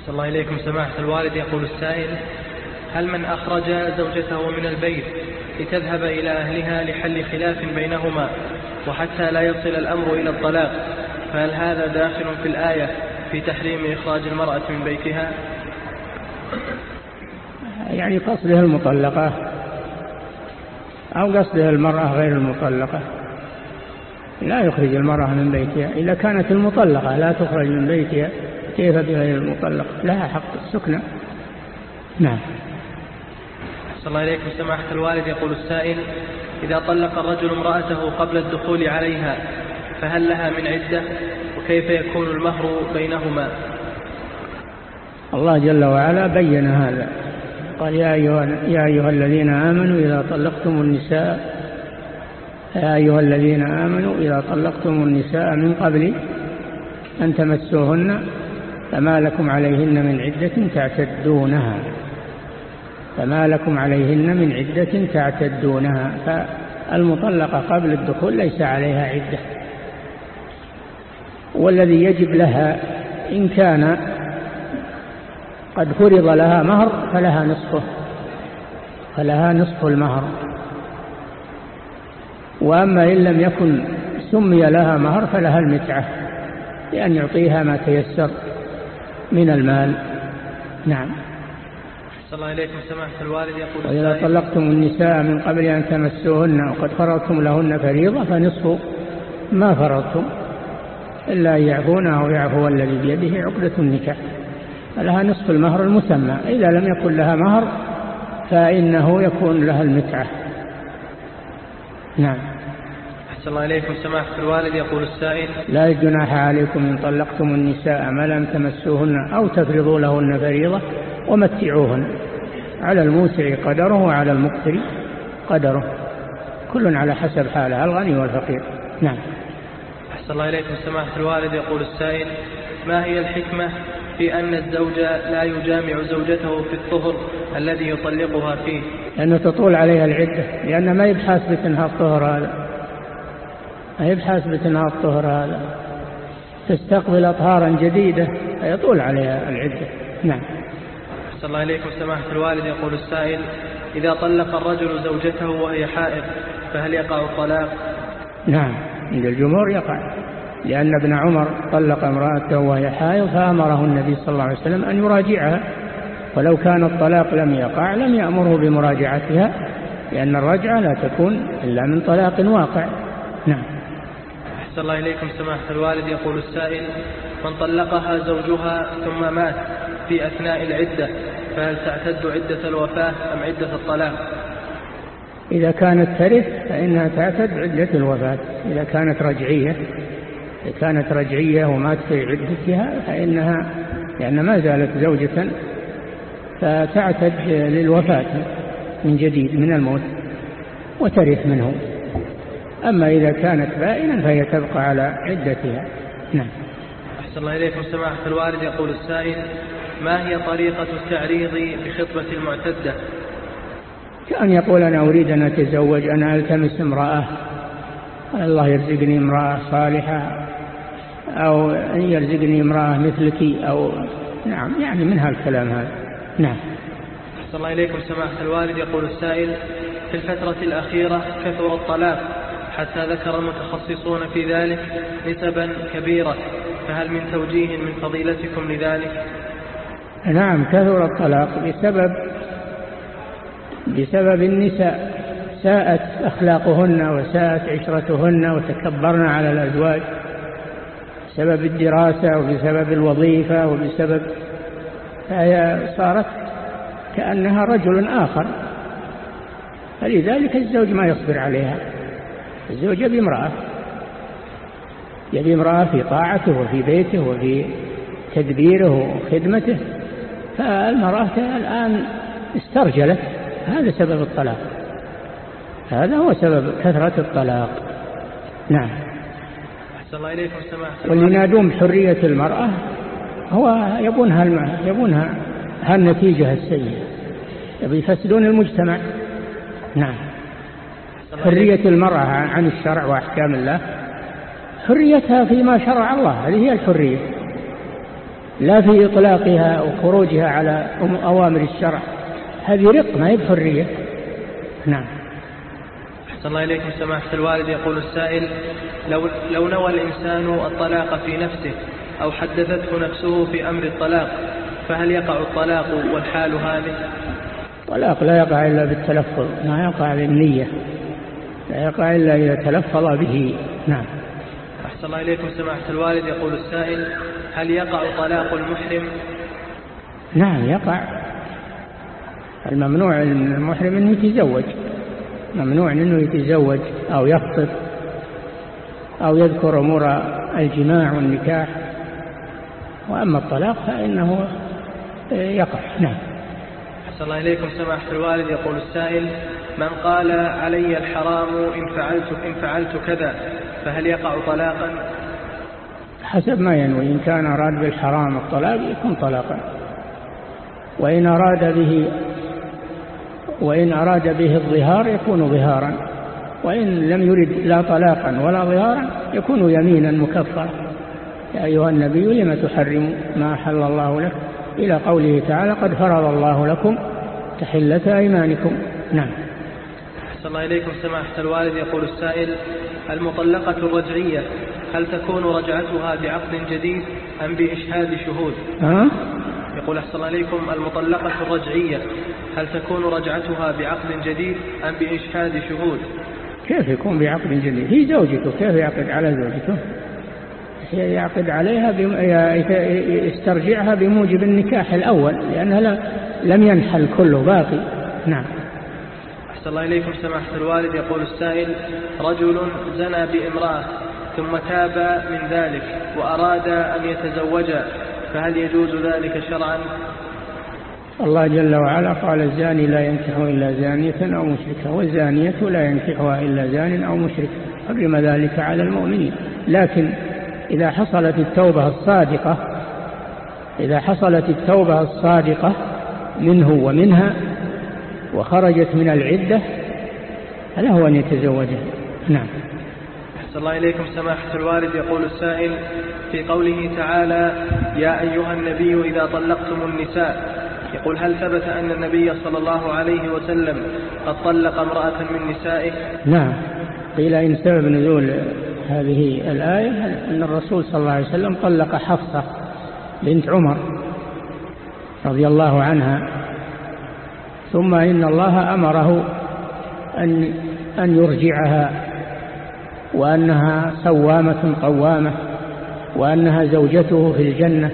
Speaker 5: صلى الله إليكم سماحة الوالد يقول السائل هل من أخرج زوجته من البيت لتذهب إلى أهلها لحل خلاف بينهما وحتى لا يصل الأمر إلى الطلاق؟ فهل هذا داخل في الآية في تحريم إخراج المرأة من بيتها؟
Speaker 4: يعني قصدها المطلقة أو قصدها المرأة غير المطلقة. لا يخرج المرأة من بيتها. إذا كانت المطلقة لا تخرج من بيتها كيف بغير المطلقة لها حق السكنة. نعم.
Speaker 5: صلى الله عليكم سماحة الوالد يقول السائل إذا طلق الرجل امرأته قبل الدخول عليها فهل لها من عدة؟ وكيف يكون المهر بينهما؟
Speaker 4: الله جل وعلا بين هذا. قال يا أيها, يا أيها الذين آمنوا إذا طلقتم النساء يا أيها الذين آمنوا إذا طلقتم النساء من قبل أن تمسوهن فما لكم عليهن من عدة تعتدونها. فما لكم عليهن من عدة تعتدونها. فالمطلقة قبل الدخول ليس عليها عدة. والذي يجب لها إن كان قد فرض لها مهر فلها نصفه فلها نصف المهر. وأما إن لم يكن سمي لها مهر فلها المتعة لأن يعطيها ما تيسر من المال. نعم.
Speaker 5: صلى الله عليكم سماحة الوالد يقول
Speaker 4: وإذا طلقتم النساء من قبل أن تمسوهن وقد فرضتم لهن فريضة فنصف ما فرضتم. إلا أن يعفون أو يعفو الذي بيده عقدة النكاح. فلها نصف المهر المسمى. إذا لم يكن لها مهر فإنه يكون لها المتعة. نعم.
Speaker 5: أحسن الله إليكم. سماحة الوالد يقول السائل
Speaker 4: لا جناح عليكم إن طلقتم النساء ما لم تمسوهن أو تفرضوا لهن فريضة ومتعوهن. على الموسع قدره وعلى المقتر قدره. كل على حسب حاله الغني والفقير. نعم.
Speaker 5: أحسن الله إليكم سماحة الوالد يقول السائل ما هي الحكمة في أن الزوج لا يجامع زوجته في الطهر الذي يطلقها فيه؟
Speaker 4: لأنه تطول عليها العدة لأن ما يبحث بتنهى الطهر هذا. ما يبحث بتنهى الطهر هذا. تستقبل أطهارا جديدة فيطول عليها العدة. نعم.
Speaker 5: صلى الله عليكم. سماحة الوالد يقول السائل إذا طلق الرجل زوجته وهي حائض فهل يقع الطلاق؟
Speaker 4: نعم. عند الجمهور يقع. لأن ابن عمر طلق امرأته وهي حائض فأمره النبي صلى الله عليه وسلم أن يراجعها. ولو كان الطلاق لم يقع لم يأمره بمراجعتها لأن الرجعة لا تكون إلا من طلاق واقع. نعم.
Speaker 5: أحسن الله إليكم سماحة الوالد. يقول السائل من طلقها زوجها ثم مات في أثناء العدة فهل تعتد عدة الوفاة أم عدة الطلاق؟
Speaker 4: إذا كانت ترث فإنها تعتد عدة الوفاة. إذا كانت رجعية كانت رجعية ومات في عدتها فإنها لأن ما زالت زوجة فتعتد للوفاة من جديد من الموت وترث منه. أما إذا كانت بائنا فهي تبقى على عدتها. نعم.
Speaker 5: أحسن الله إليكم سماحة الوالد يقول السائل ما هي طريقة التعريض بخطبة المعتدة؟
Speaker 4: كأن يقول أنا أريد أن أتزوج أنا ألتمس امرأة الله يرزقني امرأة صالحة أو أن يرزقني امرأة مثلك أو نعم يعني من هالكلام هذا. نعم.
Speaker 5: أحسن الله إليكم سماحة الوالد. يقول السائل في الفترة الأخيرة كثر الطلاق حتى ذكر المتخصصون في ذلك نسبا كبيرة فهل من توجيه من فضيلتكم لذلك؟
Speaker 4: نعم كثر الطلاق بسبب بسبب النساء. ساءت أخلاقهن وساءت عشرتهن وتكبرن على الأزواج. بسبب الدراسة وبسبب الوظيفة وبسبب فهي صارت كأنها رجل آخر. فلذلك الزوج ما يصبر عليها. الزوج يبي امرأة. يبي امرأة في طاعته وفي بيته وفي تدبيره وخدمته. فالمرأة الآن استرجلت. هذا سبب الطلاق. هذا هو سبب كثرة الطلاق. نعم.
Speaker 5: الله إليكم سماحة
Speaker 4: واللي ينادون بحرية المرأة. هو يبونها يبونها هالنتيجة السيئة. يبي يفسدون المجتمع. نعم. حرية المرأة عن الشرع وأحكام الله. حريتها فيما شرع الله. هذه هي الحرية. لا في إطلاقها وخروجها على أوامر الشرع. هذه رق ما هي بحرية. نعم.
Speaker 5: أحسن الله إليكم سماحة الوالد. يقول السائل لو, لو نوى الإنسان الطلاق في نفسه أو حدثته نفسه في أمر الطلاق فهل يقع الطلاق والحال هذه؟
Speaker 4: الطلاق لا يقع إلا بالتلفظ ما يقع بالنية لا يقع إلا إذا تلفظ به نعم.
Speaker 5: أحسن الله إليكم سماحة الوالد. يقول السائل هل يقع طلاق المحرم؟
Speaker 4: نعم يقع. الممنوع المحرم أنه يتزوج. ممنوع أنه يتزوج أو يخطب أو يذكر أمور الجماع والنكاح. وأما الطلاق فإنه يقع. نعم.
Speaker 5: أحسن الله إليكم. سماحة الوالد. يقول السائل من قال علي الحرام إن فعلت, إن فعلت كذا فهل يقع طلاقا؟
Speaker 4: حسب ما ينوي. إن كان أراد بالحرام الطلاق يكون طلاقا. وإن أراد به وإن أراد به الظهار يكون ظهارا وإن لم يرد لا طلاقا ولا ظهارا يكون يمينا مكفرا. يا أيها النبي لم تحرم ما أحل الله لك؟ إلى قوله تعالى قد فرض الله لكم تحلة أيمانكم. نعم.
Speaker 5: أحسن الله إليكم سماحة الوالد. يقول السائل المطلقة الرجعية هل تكون رجعتها بعقد جديد أم بإشهاد شهود؟
Speaker 4: ها؟
Speaker 5: يقول أحسن الله إليكم المطلقة الرجعية. هل تكون رجعتها بعقد جديد أم بإشهاد شهود؟
Speaker 4: كيف يكون بعقد جديد؟ هي زوجته كيف يعقد على زوجته؟ يعقد عليها يسترجعها بموجب النكاح الأول لأنها لم ينحل كله باقي. نعم.
Speaker 5: أحسن الله إليكم سماحة الوالد. يقول السائل رجل زنى بامرأة ثم تاب من ذلك وأراد أن يتزوجا. فهل يجوز ذلك شرعا؟
Speaker 4: الله جل وعلا قال الزاني لا ينكح إلا زانية أو مشركة والزانية لا ينكحها إلا زان أو مشرك حرم ذلك على المؤمنين. لكن إذا حصلت التوبة الصادقة إذا حصلت التوبة الصادقة منه ومنها وخرجت من العدة فله أن يتزوجها. نعم.
Speaker 5: أحسن الله إليكم سماحة الوالد يقول السائل في قوله تعالى يا أيها النبي إذا طلقتم النساء. يقول هل ثبت أن النبي صلى الله عليه وسلم قد طلق امرأة من نسائه؟
Speaker 4: نعم. قيل إن سبب نزول هذه الآية أن الرسول صلى الله عليه وسلم طلق حفصة بنت عمر رضي الله عنها. ثم إن الله أمره أن, أن يرجعها وأنها سوامة قوامة. وأنها زوجته في الجنة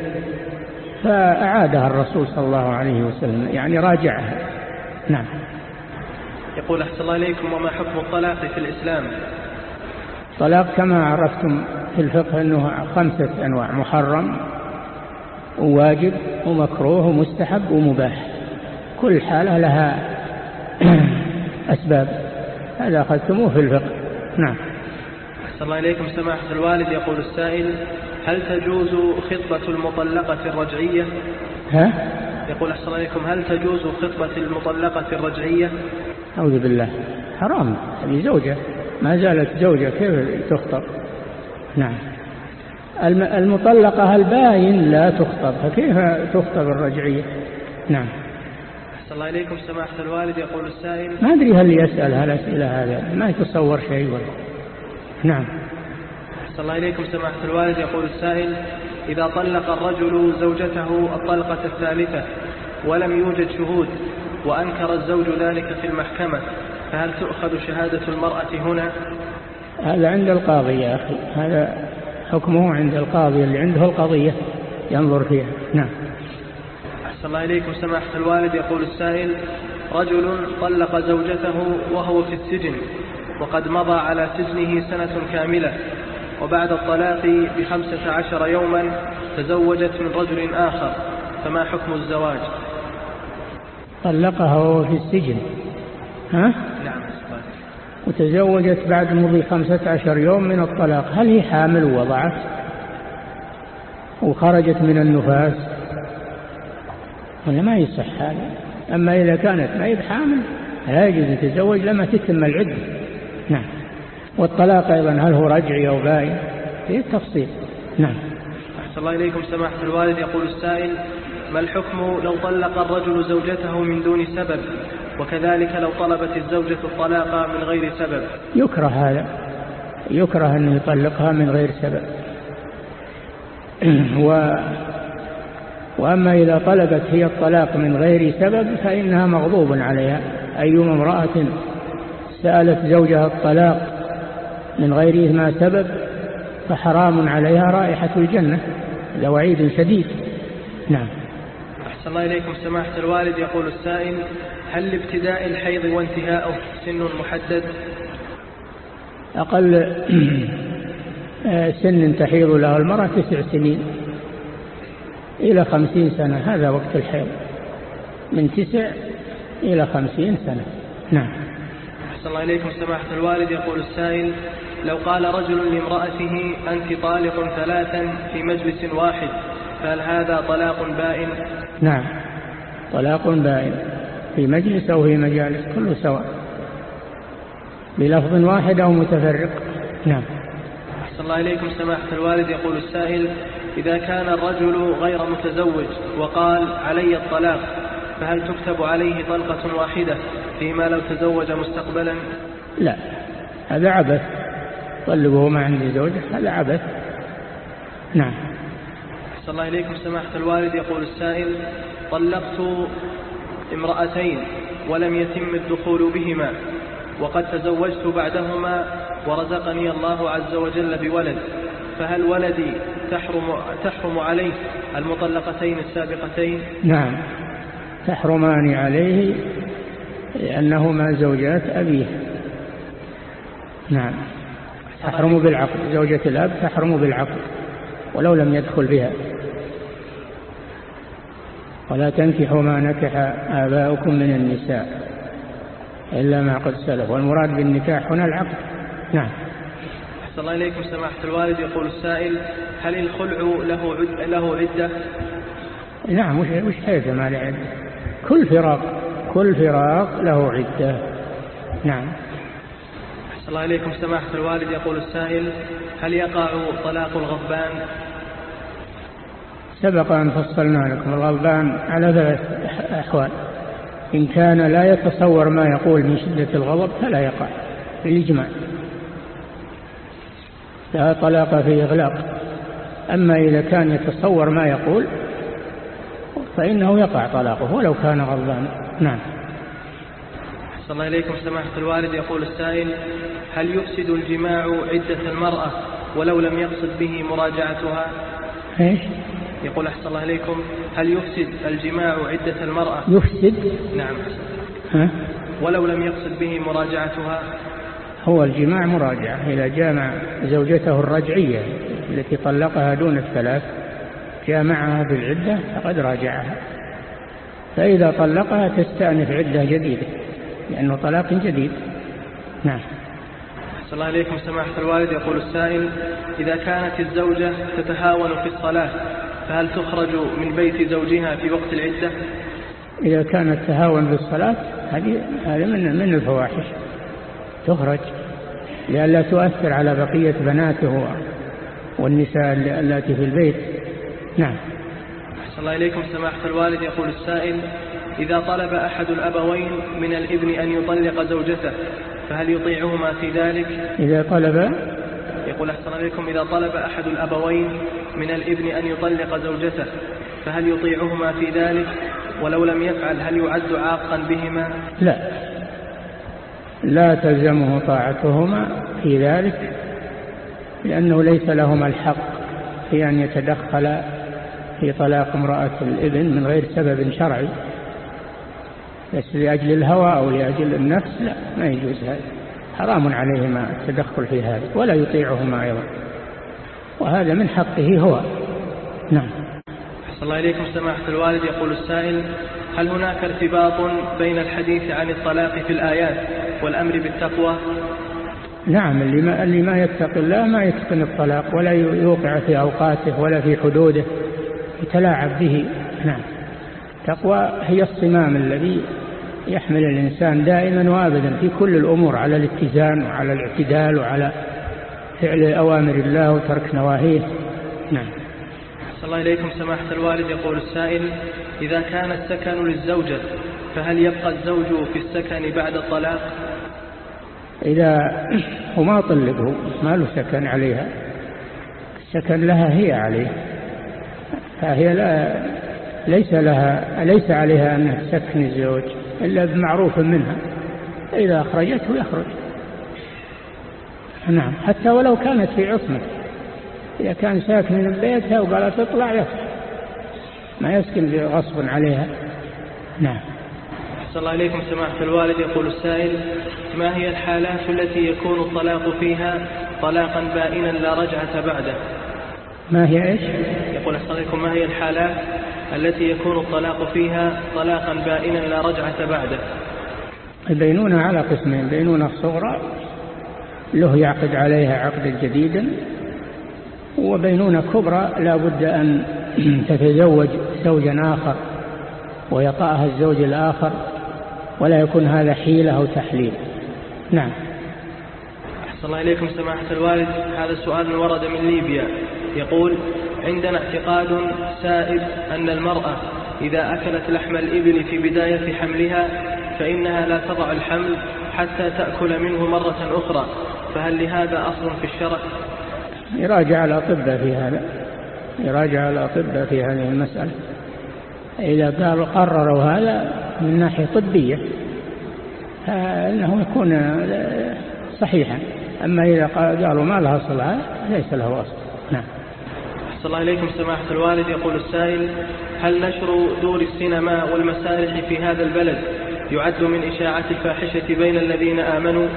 Speaker 4: فأعادها الرسول صلى الله عليه وسلم يعني راجعها. نعم.
Speaker 5: يقول أحسن الله إليكم وما حكم الطلاق في الإسلام؟
Speaker 4: الطلاق كما عرفتم في الفقه أنه خمسة أنواع محرم وواجب ومكروه ومستحب ومباح. كل حالة لها أسباب. هذا أخذتموه في الفقه. نعم.
Speaker 5: أحسن الله إليكم سماحة الوالد. يقول السائل هل تجوز خطبة المطلقة الرجعية؟
Speaker 4: ها؟
Speaker 5: يقول أحسن الله إليكم هل تجوز خطبة المطلقة الرجعية؟
Speaker 4: أعوذ بالله. حرام. هذه زوجة. ما زالت زوجة كيف تخطب؟ نعم. المطلقة الباين لا تخطب. فكيف تخطب الرجعية؟ نعم.
Speaker 5: أحسن الله إليكم سماحة الوالد. يقول السائل
Speaker 4: ما أدري هل يسأل هالأسئلة هذا؟ ما يتصور شيء ولا. نعم.
Speaker 5: أحسن الله إليكم سماحة الوالد. يقول السائل إذا طلق الرجل زوجته الطلقة الثالثة ولم يوجد شهود وأنكر الزوج ذلك في المحكمة فهل تؤخذ شهادة المرأة هنا؟
Speaker 4: هذا عند القاضي يا أخي. هذا حكمه عند القاضي اللي عنده القضية ينظر فيها. نعم.
Speaker 5: أحسن الله إليكم سماحة الوالد. يقول السائل رجل طلق زوجته وهو في السجن وقد مضى على سجنه سنة كاملة وبعد الطلاق بخمسة عشر يوما تزوجت من رجل آخر فما حكم الزواج؟
Speaker 4: طلقها وهو في السجن. ها؟
Speaker 5: نعم
Speaker 4: وتزوجت بعد مضي خمسة عشر يوم من الطلاق. هل هي حامل ووضعت؟ وخرجت من النفاس؟ ولا ما يصح هذا أما إذا كانت ما هي حامل لا يجوز يتزوج لما تتم العدة. نعم. والطلاق أيضا هل هو رجعي أو باين في التفصيل. نعم.
Speaker 5: أحسن الله إليكم سماحة الوالد. يقول السائل ما الحكم لو طلق الرجل زوجته من دون سبب؟ وكذلك لو طلبت الزوجة الطلاق من غير سبب؟
Speaker 4: يكره هذا. يكره أن يطلقها من غير سبب. و وأما إذا طلبت هي الطلاق من غير سبب فإنها مغضوب عليها أيما امرأة. سألت زوجها الطلاق من غير ما سبب فحرام عليها رائحة الجنة لوعيد شديد. نعم.
Speaker 5: أحسن الله إليكم سماحة الوالد يقول السائل هل لابتداء الحيض وانتهاءه سن محدد؟
Speaker 4: أقل سن تحيض له المرأة تسع سنين إلى خمسين سنة هذا وقت الحيض. من تسع إلى خمسين سنة. نعم.
Speaker 5: أحسن الله إليكم سماحة الوالد. يقول السائل لو قال رجل لامرأته أنت طالق ثلاثا في مجلس واحد فهل هذا طلاق بائن؟
Speaker 4: نعم. طلاق بائن. في مجلس أو في مجالس كله سواء. بلفظ واحد أو متفرق. نعم.
Speaker 5: أحسن الله إليكم سماحة الوالد. يقول السائل إذا كان الرجل غير متزوج وقال علي الطلاق فهل تكتب عليه طلقة واحدة فيما لو تزوج مستقبلا؟
Speaker 4: لا هذا عبث. طلبه ما عندي زوجة هذا عبث. نعم.
Speaker 5: أحسن الله إليكم. سماحة الوالد يقول السائل طلقت امرأتين ولم يتم الدخول بهما وقد تزوجت بعدهما ورزقني الله عز وجل بولد. فهل ولدي تحرم, تحرم عليه المطلقتين السابقتين؟
Speaker 4: نعم. تحرمان عليه لأنهما زوجات أبيه. نعم. تحرم بالعقد زوجة الأب تحرم بالعقد ولو لم يدخل بها. ولا تنكحوا ما نكح آباؤكم من النساء إلا ما قد سلف. والمراد بالنكاح هنا العقد نعم.
Speaker 5: أحسن الله إليكم سماحة الوالد. يقول السائل هل الخلع له عد له عدة؟
Speaker 4: نعم وش وش حيث ما له عدة كل فراق كل فراق له عدة. نعم.
Speaker 5: أحسن الله إليكم سماحة الوالد يقول السائل هل يقع طلاق الغضبان؟
Speaker 4: سبق أن فصلنا لكم الغضبان على ثلاث أحوال. إن كان لا يتصور ما يقول من شدة الغضب فلا يقع. بالإجماع. لا طلاق في إغلاق. أما إذا كان يتصور ما يقول فإنه يقع طلاقه ولو كان غضبانا نعم.
Speaker 5: صلى الله إليكم سماحة الوالد. يقول السائل هل يفسد الجماع عدة المرأة ولو لم يقصد به مراجعتها؟
Speaker 4: إيش؟
Speaker 5: يقول أحسن الله إليكم هل يفسد الجماع عدة المرأة؟
Speaker 4: يفسد؟
Speaker 5: نعم
Speaker 4: ها؟
Speaker 5: ولو لم يقصد به مراجعتها؟
Speaker 4: هو الجماع مراجعة إذا جامع زوجته الرجعية التي طلقها دون الثلاث جامعها بالعدة فقد راجعها. فإذا طلقها تستأنف عدة جديدة لأنه طلاق جديد. نعم.
Speaker 5: أحسن الله إليكم. سماحة الوالد يقول السائل إذا كانت الزوجة تتهاون في الصلاة فهل تخرج من بيت زوجها في وقت العدة؟
Speaker 4: إذا كانت تهاون بالصلاة هذه هذا من من الفواحش. تخرج لئلا تؤثر على بقية بناته والنساء التي في البيت. نعم.
Speaker 5: أحسن الله إليكم سماحة الوالد يقول السائل إذا طلب أحد الأبوين من الإبن أن يطلق زوجته فهل يطيعهما في ذلك؟
Speaker 4: إذا طلب؟
Speaker 5: يقول أحسن عليكم إذا طلب أحد الأبوين من الإبن أن يطلق زوجته فهل يطيعهما في ذلك؟ ولو لم يفعل هل يعد عاقا بهما؟
Speaker 4: لا. لا تلزمه طاعتهما في ذلك لأنه ليس لهما الحق في أن يتدخل في طلاق امرأة الابن من غير سبب شرعي. بس لأجل الهوى أو لأجل النفس لا ما يجوز هذا. حرام عليهما التدخل في هذا ولا يطيعهما أيضا. وهذا من حقه هو. نعم.
Speaker 5: أحسن الله إليكم سماحة الوالد. يقول السائل هل هناك ارتباط بين الحديث عن الطلاق في الآيات والأمر بالتقوى؟
Speaker 4: نعم اللي ما, اللي ما يتق الله ما يتقن الطلاق ولا يوقع في أوقاته ولا في حدوده. يتلاعب به. نعم. التقوى هي الصمام الذي يحمل الإنسان دائما وابدا في كل الأمور على الاتزان وعلى الاعتدال وعلى فعل أوامر الله وترك نواهيه. نعم.
Speaker 5: صلى الله إليكم. سماحة الوالد يقول السائل إذا كان السكن للزوجة فهل يبقى الزوج في السكن بعد الطلاق؟
Speaker 4: إذا هو ما طلقه ما له سكن عليها. السكن لها هي عليه. فهي لا ليس لها ليس عليها أن تسكن الزوج إلا بمعروف منها. إذا أخرجته يخرج. نعم. حتى ولو كانت في عصمة. إذا كان ساكن من بيتها وقال تطلع يطلع ما يسكن غصبا عليها. نعم.
Speaker 5: أحسن الله إليكم سماحة الوالد. يقول السائل ما هي الحالات التي يكون الطلاق فيها طلاقا بائنا لا رجعة بعده؟
Speaker 4: ما هي إيش؟
Speaker 5: يقول أحسن ما هي الحالات التي يكون الطلاق فيها طلاقا بائنا لا رجعة بعده؟
Speaker 4: البينونة على قسمين بينونة الصغرى له يعقد عليها عقدا جديدا وبينونة كبرى لا بد أن تتزوج زوجا آخر ويطأها الزوج الآخر ولا يكون هذا حيلة أو تحليل. نعم.
Speaker 5: أحسن الله إليكم سماحة الوالد هذا السؤال ورد من ليبيا. يقول عندنا اعتقاد سائد أن المرأة إذا أكلت لحم الإبل في بداية حملها فإنها لا تضع الحمل حتى تأكل منه مرة أخرى فهل لهذا أصل في الشرع؟
Speaker 4: يراجع الأطباء في هذا يراجع الأطباء في هذه المسألة. إذا قالوا قرروا هذا من ناحية طبية فإنه يكون صحيحا. أما إذا قالوا ما لها أصل ليس له أصل.
Speaker 5: أحسن الله إليكم سماحة الوالد. يقول السائل هل نشر دور السينما والمسارح في هذا البلد يعد من إشاعة الفاحشة بين الذين آمنوا؟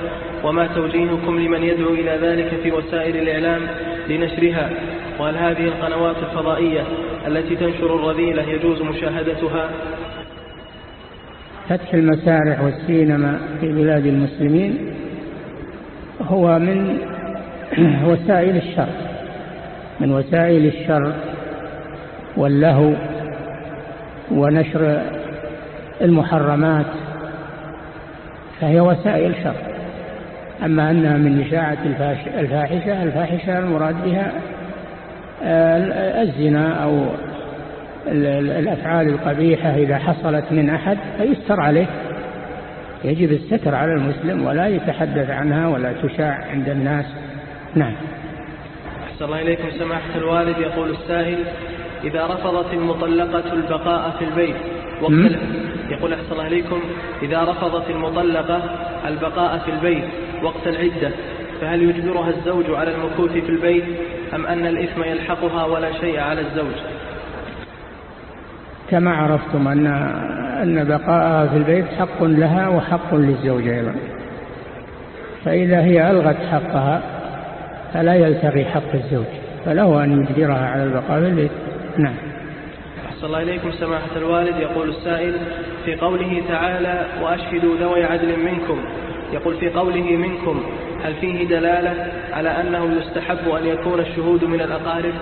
Speaker 5: وما توجيهكم لمن يدعو إلى ذلك في وسائل الإعلام لنشرها؟ وهل هذه القنوات الفضائية التي تنشر الرذيلة يجوز مشاهدتها؟
Speaker 4: فتح المسارح والسينما في بلاد المسلمين هو من وسائل الشر. من وسائل الشر واللهو ونشر المحرمات فهي وسائل شر. أما أنها من إشاعة الفاحشة الفاحشة المراد بها آه، الزنا أو الأفعال القبيحة إذا حصلت من أحد فيستر عليه. يجب الستر على المسلم ولا يتحدث عنها ولا تشاع عند الناس. نعم.
Speaker 5: أحسن الله إليكم سماحة الوالد يقول السائل إذا رفضت المطلقة البقاء في البيت وقت يقول أحسن الله إليكم إذا رفضت المطلقة البقاء في البيت وقت العدة فهل يجبرها الزوج على المكوث في البيت أم أن الإثم يلحقها ولا شيء على الزوج؟
Speaker 4: كما عرفتم أن, أن بقاءها في البيت حق لها وحق للزوج أيضا. فإذا هي ألغت حقها فلا يلتغي حق الزوج فله أن يجبرها على البقاء في البيت نعم.
Speaker 5: أحسن الله إليكم سماحة الوالد. يقول السائل في قوله تعالى وأشهدوا ذوي عدل منكم. يقول في قوله منكم. هل فيه دلالة على أنه يستحب أن يكون الشهود من الأقارب؟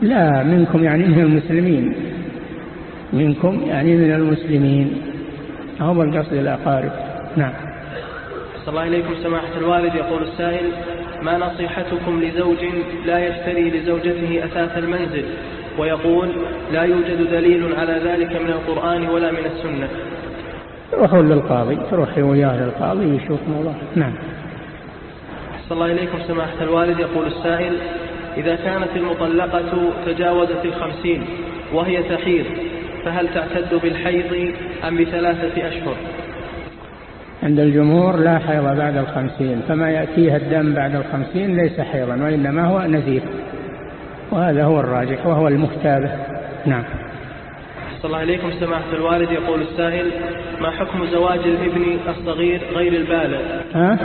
Speaker 4: لا منكم يعني من المسلمين. منكم يعني من المسلمين. هو القصد الأقارب. نعم.
Speaker 5: صلى الله إليكم سماحة الوالد. يقول السائل ما نصيحتكم لزوج لا يشتري لزوجته أثاث المنزل؟ ويقول لا يوجد دليل على ذلك من القرآن ولا من السنة.
Speaker 4: روحوا للقاضي تروحي وياه للقاضي ويشوف موضوع. نعم.
Speaker 5: صلى الله إليكم سماحة الوالد. يقول السائل إذا كانت المطلقة تجاوزت الخمسين وهي تحيض فهل تعتد بالحيض أم بثلاثة أشهر؟
Speaker 4: عند الجمهور لا حيض بعد الخمسين فما يأتيها الدم بعد الخمسين ليس حيضا وإنما هو نزيف. وهذا هو الراجح وهو المختابة نعم.
Speaker 5: صلى الله عليكم سماحة الوالد يقول السائل ما حكم زواج الإبن الصغير غير البالغ؟
Speaker 4: ها؟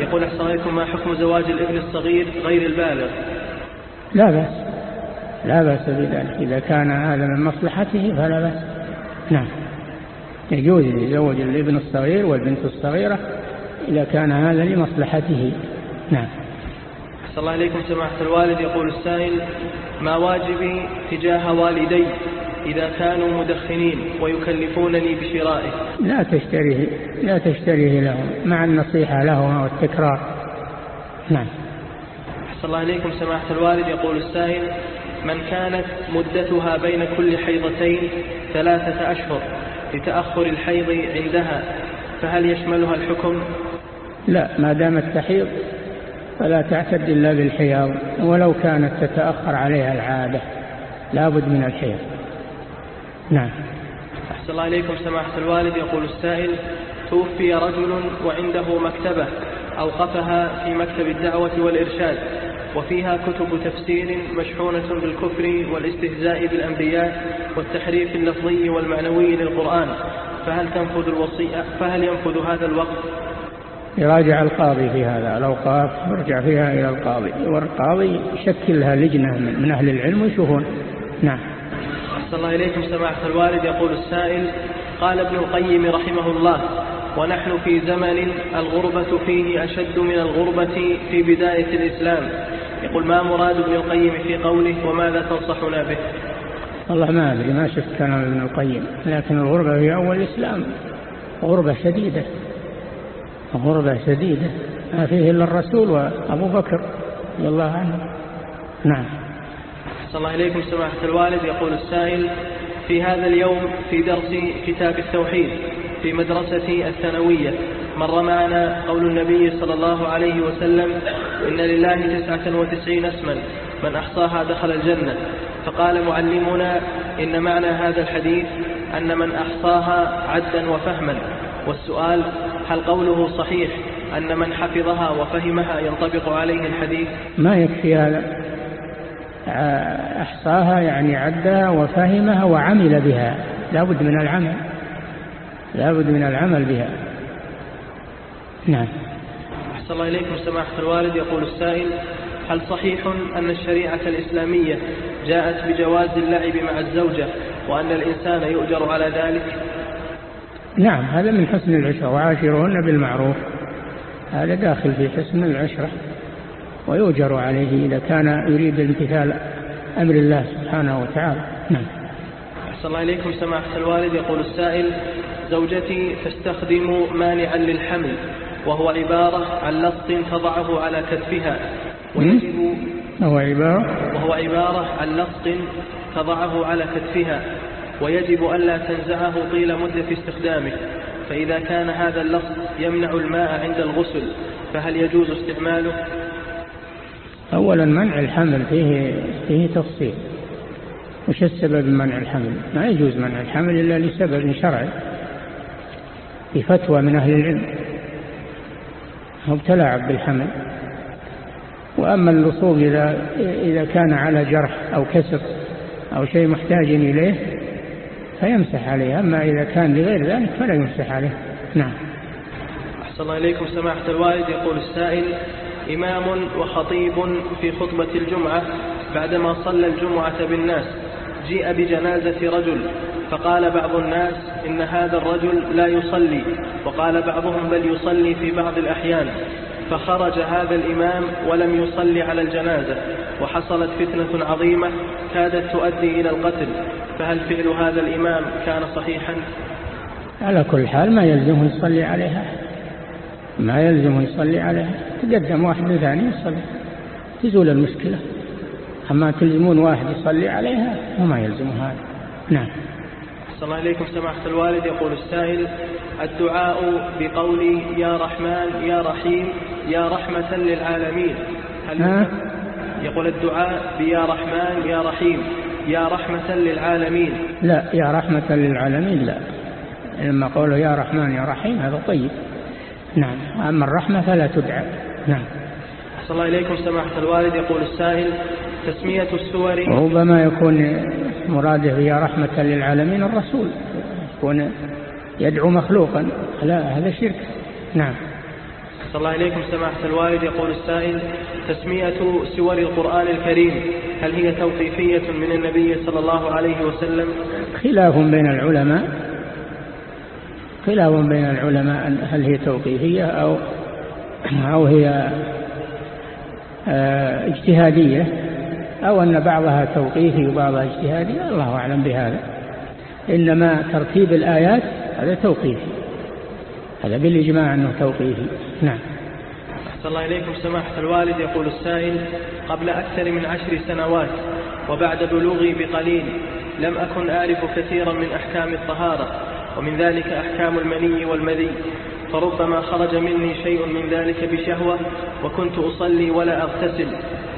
Speaker 5: يقول أحسن عليكم ما حكم زواج الإبن الصغير غير البالغ؟
Speaker 4: لا بأس. لا بأس بذلك. إذا كان هذا من مصلحته فلا بأس. نعم. يجوز يزوج الابن الصغير والبنت الصغيرة إذا كان هذا لمصلحته. نعم.
Speaker 5: صلى الله عليكم سماحة الوالد. يقول السائل ما واجبي تجاه والدي إذا كانوا مدخنين ويكلفونني بشرائه؟
Speaker 4: لا تشتريه لا تشتريه لهم مع النصيحة لهم والتكرار نعم.
Speaker 5: صلى الله عليكم سماحة الوالد. يقول السائل من كانت مدتها بين كل حيضتين ثلاثة أشهر لتأخر الحيض عندها فهل يشملها الحكم؟
Speaker 4: لا ما دامت تحيض فلا تعتد إلا بالحيض ولو كانت تتأخر عليها العادة لابد من الحيض. نعم.
Speaker 5: أحسن الله إليكم سماحة الوالد. يقول السائل توفي رجل وعنده مكتبة أوقفها في مكتب الدعوة والإرشاد. وفيها كتب تفسير مشحونة بالكفر والاستهزاء بالأنبياء والتحريف اللفظي والمعنوي للقرآن. فهل تنفذ الوصية فهل ينفذ هذا الوقت؟
Speaker 4: يراجع القاضي في هذا. الأوقاف يرجع فيها إلى القاضي. والقاضي يشكل لها لجنة من أهل العلم ويشوفون. نعم.
Speaker 5: أحسن الله إليكم سماحة الوالد. يقول السائل قال ابن القيم رحمه الله ونحن في زمن الغربة فيه أشد من الغربة في بداية الإسلام. يقول ما مراد ابن القيم في قوله وماذا تنصحنا به؟
Speaker 4: والله ما أدري ما شفت كلام ابن القيم لكن الغربة في أول الإسلام غربة شديدة غربة شديدة ما فيه إلا الرسول وأبو بكر رضي الله عنه. نعم.
Speaker 5: صلى الله إليكم سماحة الوالد. يقول السائل في هذا اليوم في درس كتاب التوحيد في مدرسة الثانوية مر معنا قول النبي صلى الله عليه وسلم إن لله تسعة وتسعين اسما من أحصاها دخل الجنة. فقال معلمنا إن معنى هذا الحديث أن من أحصاها عدا وفهما. والسؤال هل قوله صحيح أن من حفظها وفهمها ينطبق عليه الحديث؟
Speaker 4: ما يكفي هذا. أحصاها يعني عدها وفهمها وعمل بها. لابد من العمل. لابد من العمل بها. نعم.
Speaker 5: أحسن الله إليكم سماحة الوالد. يقول السائل هل صحيح أن الشريعة الإسلامية جاءت بجواز اللعب مع الزوجة وأن الإنسان يؤجر على ذلك؟
Speaker 4: نعم هذا من حسن العشرة وعاشرهن بالمعروف. هذا داخل في حسن العشرة ويؤجر عليه إذا كان يريد امتثال أمر الله سبحانه وتعالى. نعم.
Speaker 5: أحسن الله إليكم سماحة الوالد. يقول السائل زوجتي تستخدم مانعا للحمل وهو عبارة عن لصق تضعه على كتفها.
Speaker 4: ويجب وهو عبارة
Speaker 5: وهو عبارة عن لصق تضعه على كتفها. ويجب ألا تنزعه طيل مدة استخدامه. فإذا كان هذا اللصق يمنع الماء عند الغسل فهل يجوز استعماله؟
Speaker 4: أولا منع الحمل فيه, فيه تفصيل. وش السبب منع الحمل؟ ما يجوز منع الحمل إلا لسبب شرعي في فتوى من أهل العلم. ابتلاعب بالحمل وأما اللصوق إذا, إذا كان على جرح أو كسر أو شيء محتاج إليه فيمسح عليه. أما إذا كان لغير ذلك فلا يمسح عليه. نعم.
Speaker 5: أحسن الله إليكم. سماحة الوالد يقول السائل إمام وخطيب في خطبة الجمعة بعدما صلى الجمعة بالناس. جيء بجنازة رجل فقال بعض الناس إن هذا الرجل لا يصلي وقال بعضهم بل يصلي في بعض الأحيان فخرج هذا الإمام ولم يصلي على الجنازة وحصلت فتنة عظيمة كادت تؤدي إلى القتل فهل فعل هذا الإمام كان صحيحا؟
Speaker 4: على كل حال ما يلزمه يصلي عليها. ما يلزمه يصلي عليها. تقدم واحد ثاني يصلي. تزول المشكلة. أما تلزمون واحد يصلي عليها وما يلزمه هذا. نعم.
Speaker 5: صلى الله عليكم سماحة الوالد. يقول السائل الدعاء بقول يا رحمن يا رحيم يا رحمة للعالمين. هل يقول الدعاء بيا رحمن يا رحيم يا رحمة للعالمين.
Speaker 4: لا يا رحمة للعالمين لا. لما قوله يا رحمن يا رحيم هذا طيب. نعم. أما الرحمة فلا تدعى. نعم.
Speaker 5: صلى الله إليكم سماحة الوالد. يقول السائل تسمية السور.
Speaker 4: ربما يكون مراده يا رحمة للعالمين الرسول. يكون يدعو مخلوقا. لا هذا شرك. نعم.
Speaker 5: صلى الله إليكم سماحة الوالد. يقول السائل تسمية سور القرآن الكريم هل هي توقيفية من النبي صلى الله عليه وسلم؟
Speaker 4: خلاف بين العلماء. خلاف بين العلماء هل هي توقيفية أو, أو هي آه، اجتهادية. أو أن بعضها توقيفي وبعضها اجتهادي الله أعلم بهذا. إنما ترتيب الآيات هذا توقيفي. هذا بالإجماع أنه توقيفي. نعم.
Speaker 5: أحسن الله إليكم. سماحة الوالد يقول السائل قبل أكثر من عشر سنوات وبعد بلوغي بقليل لم أكن أعرف كثيرا من أحكام الطهارة ومن ذلك أحكام المني والمذي. فربما خرج مني شيء من ذلك بشهوة وكنت أصلي ولا أغتسل.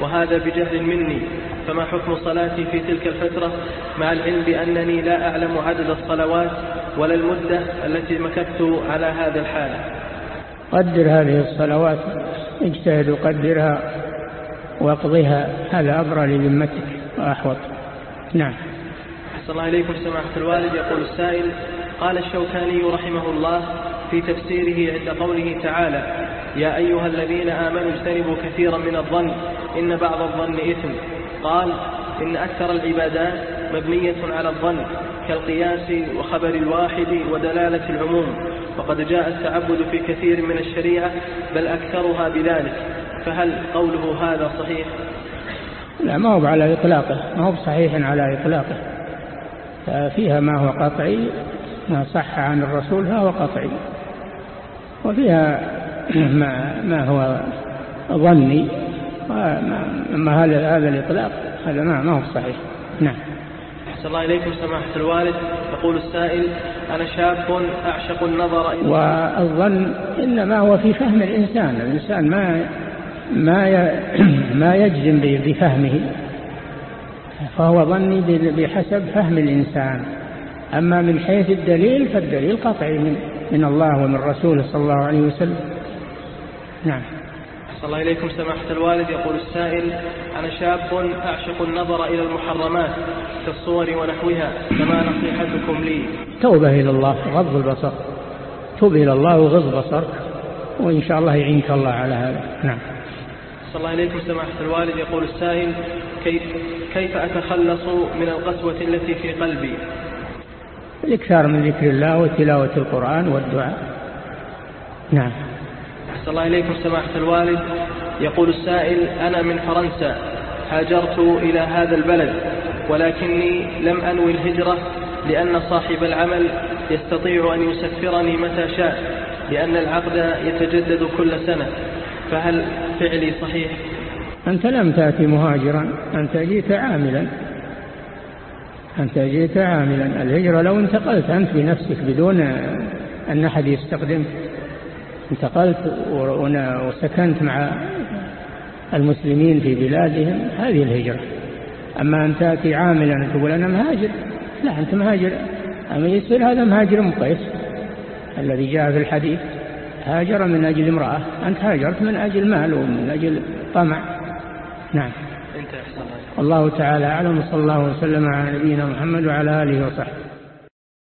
Speaker 5: وهذا بجهل مني. فما حكم صلاتي في تلك الفترة مع العلم بأنني لا أعلم عدد الصلوات ولا المدة التي مكثت على هذا الحال؟
Speaker 4: قدر هذه الصلوات اجتهد وقدرها واقضها هذا أبرى لذمتك وأحوط نعم.
Speaker 5: أحسن الله إليكم سماحة الوالد. يقول السائل قال الشوكاني رحمه الله في تفسيره عند قوله تعالى يا أيها الذين آمنوا اجتنبوا كثيرا من الظن إن بعض الظن إثم. قال إن أكثر العبادات مبنية على الظن كالقياس وخبر الواحد ودلالة العموم. وقد جاء التعبد في كثير من الشريعة بل أكثرها بذلك. فهل قوله هذا صحيح؟
Speaker 4: لا ما هو على إطلاقه. ما هو صحيح على إطلاقه. فيها ما هو قطعي ما صح عن الرسول فهو قطعي. وفيها ما, ما هو ظني. أما هذا هذا الإطلاق هذا ما, ما هو صحيح. نعم.
Speaker 5: أحسن الله إليكم سماحة الوالد. يقول السائل أنا شاب أعشق النظر
Speaker 4: إلى والظن إنما هو في فهم الإنسان. الإنسان ما ما ما يجزم بفهمه فهو ظني بحسب فهم الإنسان. أما من حيث الدليل فالدليل قطعي من, من الله ومن رسوله صلى الله عليه وسلم. نعم.
Speaker 5: صلى الله إليكم سماحة الوالد. يقول السائل أنا شاب أعشق النظر إلى المحرمات كالصور ونحوها فما نصيحتكم لي؟
Speaker 4: توبة إلى الله غض البصر. توب إلى الله وغض بصرك وإن شاء الله يعينك الله على هذا. نعم.
Speaker 5: صلى الله عليكم سماحة الوالد. يقول السائل كيف, كيف أتخلص من القسوة التي في قلبي؟
Speaker 4: الإكثار من ذكر الله وتلاوة القرآن والدعاء. نعم.
Speaker 5: أحسن الله إليكم سماحة الوالد. يقول السائل أنا من فرنسا هاجرت إلى هذا البلد ولكني لم أنوي الهجرة لأن صاحب العمل يستطيع أن يسفرني متى شاء لأن العقد يتجدد كل سنة. فهل فعلي صحيح؟
Speaker 4: أنت لم تأتي مهاجرا أنت جيت عاملا. أنت جئت عاملا. الهجرة لو انتقلت أنت بنفسك بدون أن أحد يستخدمك انتقلت وسكنت مع المسلمين في بلادهم هذه الهجرة. أما أن تأتي عاملا تقول أنا مهاجر لا أنت مهاجر. أما يصير هذا مهاجر مقيس. الذي جاء في الحديث هاجر من أجل امرأة أنت هاجرت من أجل مال ومن أجل طمع. نعم. الله تعالى أعلم صلى الله وسلم على نبينا محمد وعلى آله وصحبه.